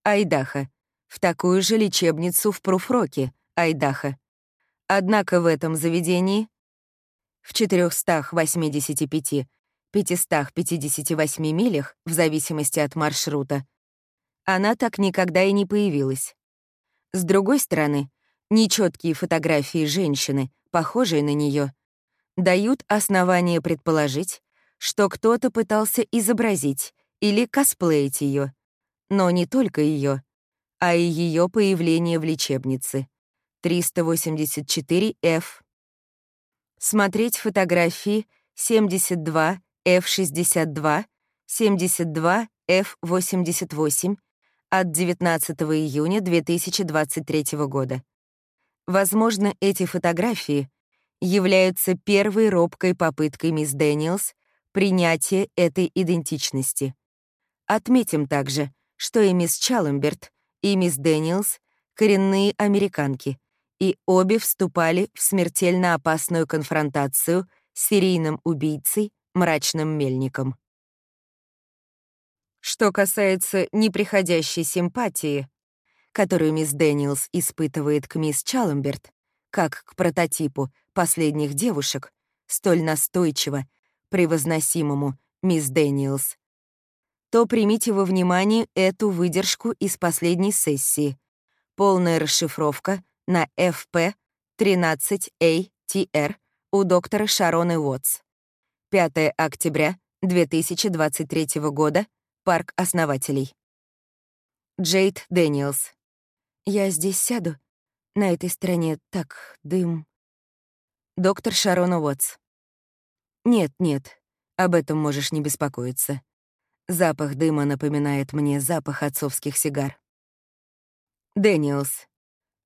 A: Айдахо, в такую же лечебницу в Пруфроке, Айдахо. Однако в этом заведении в 485-558 милях, в зависимости от маршрута, она так никогда и не появилась. С другой стороны, нечеткие фотографии женщины, похожей на нее, дают основание предположить, что кто-то пытался изобразить или косплеить ее, но не только ее, а и ее появление в лечебнице. 384F. Смотреть фотографии 72 F62, 72 F88 от 19 июня 2023 года. Возможно, эти фотографии являются первой робкой попыткой мисс Дэниелс принятия этой идентичности. Отметим также, что и мисс Чалленберт, и мисс Дэниелс — коренные американки, и обе вступали в смертельно опасную конфронтацию с серийным убийцей, мрачным мельником. Что касается непреходящей симпатии, которую мисс Дэниелс испытывает к мисс Чалленберт, как к прототипу последних девушек, столь настойчиво превозносимому мисс Дэниелс, то примите во внимание эту выдержку из последней сессии. Полная расшифровка на FP-13ATR у доктора Шароны Уотс. 5 октября 2023 года, Парк основателей. Джейд Дэниелс. Я здесь сяду. На этой стороне так, дым. Доктор Шарона Уотс. Нет, нет, об этом можешь не беспокоиться. Запах дыма напоминает мне запах отцовских сигар. Дэниелс.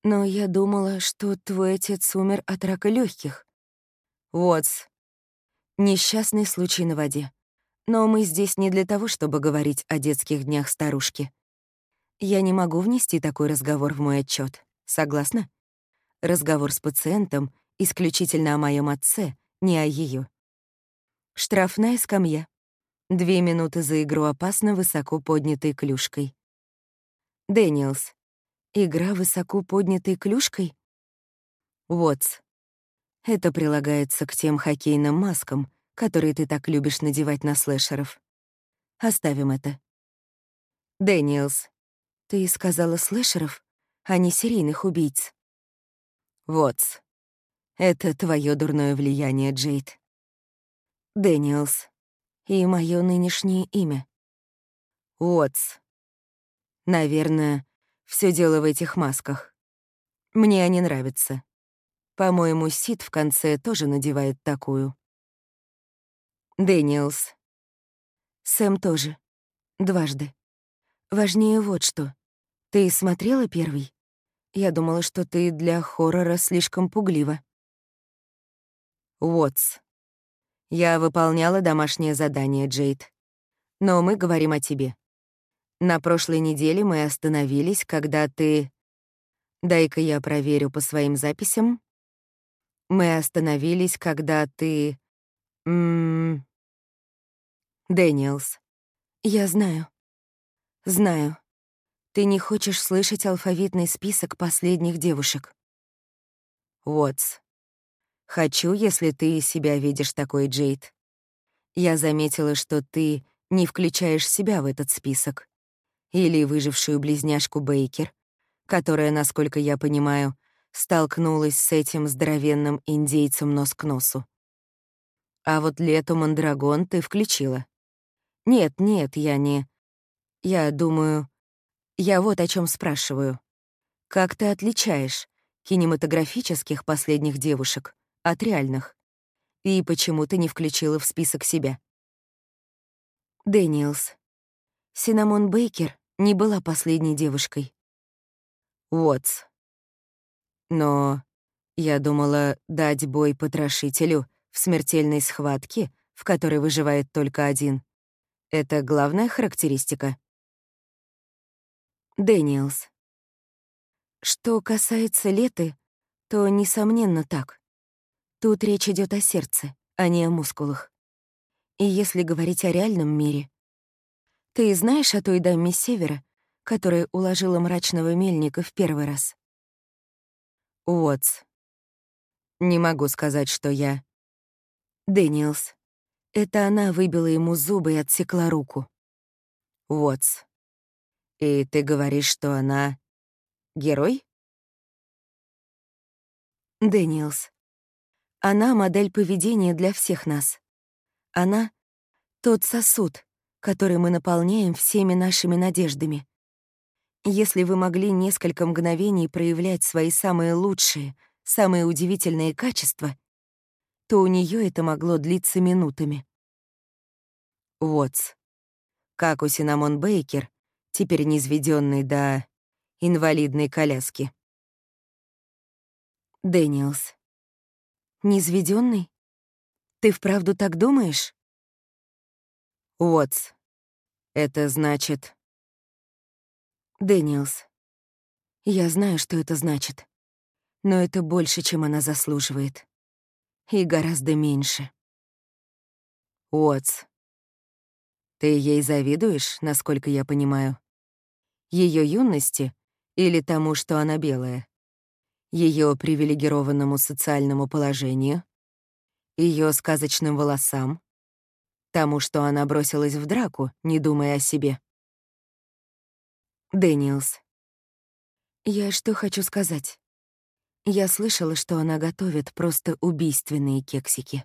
A: Но я думала, что твой отец умер от рака легких. Уотс. Несчастный случай на воде. Но мы здесь не для того, чтобы говорить о детских днях старушки. Я не могу внести такой разговор в мой отчет. Согласна? Разговор с пациентом исключительно о моем отце, не о ее. Штрафная скамья. Две минуты за игру опасно высоко поднятой клюшкой. Дэниелс. Игра высоко поднятой клюшкой? Уотс. Это прилагается к тем хоккейным маскам, которые ты так любишь надевать на слэшеров. Оставим это. Дэниелс. Ты сказала слэшеров, а не серийных убийц. Уотс. Это твое дурное влияние, Джейд. Дэниелс. И мое нынешнее имя. Уотс. Наверное, все дело в этих масках. Мне они нравятся. По-моему, Сид в конце тоже надевает такую. Дэниелс. Сэм тоже. Дважды. Важнее вот что. Ты смотрела первый? Я думала, что ты для хоррора слишком пуглива. Уотс. Я выполняла домашнее задание, Джейд. Но мы говорим о тебе. На прошлой неделе мы остановились, когда ты... Дай-ка я проверю по своим записям. Мы остановились, когда ты... Ммм... Дэниелс. Я знаю. Знаю. Ты не хочешь слышать алфавитный список последних девушек. Уотс. Хочу, если ты себя видишь такой, Джейд. Я заметила, что ты не включаешь себя в этот список. Или выжившую близняшку Бейкер, которая, насколько я понимаю, столкнулась с этим здоровенным индейцем нос к носу. А вот лету Мандрагон ты включила. Нет, нет, я не... Я думаю... Я вот о чем спрашиваю. Как ты отличаешь кинематографических последних девушек от реальных? И почему ты не включила в список себя? Дэниелс. Синамон Бейкер не была последней девушкой. Уотс. Но я думала дать бой потрошителю в смертельной схватке, в которой выживает только один. Это главная характеристика. Дэниелс. Что касается Леты, то, несомненно, так. Тут речь идет о сердце, а не о мускулах. И если говорить о реальном мире... Ты знаешь о той даме севера, которая уложила мрачного мельника в первый раз? Уотс. Не могу сказать, что я... Дэниелс. Это она выбила ему зубы и отсекла руку. Уотс. И ты говоришь, что она Герой? Дэниелс. Она — модель поведения для всех нас. Она — тот сосуд, который мы наполняем всеми нашими надеждами. Если вы могли несколько мгновений проявлять свои самые лучшие, самые удивительные качества, то у нее это могло длиться минутами. Уотс. Как у Синамон Бейкер, теперь низведенный до инвалидной коляски. Дэниелс. Низведенный? Ты вправду так думаешь? Уотс. Это значит... Дэниелс. Я знаю, что это значит. Но это больше, чем она заслуживает. И гораздо меньше. Уотс. Ты ей завидуешь, насколько я понимаю? Ее юности или тому, что она белая? Ее привилегированному социальному положению? Ее сказочным волосам? Тому, что она бросилась в драку, не думая о себе? Дэниелс. Я что хочу сказать? Я слышала, что она готовит просто убийственные кексики.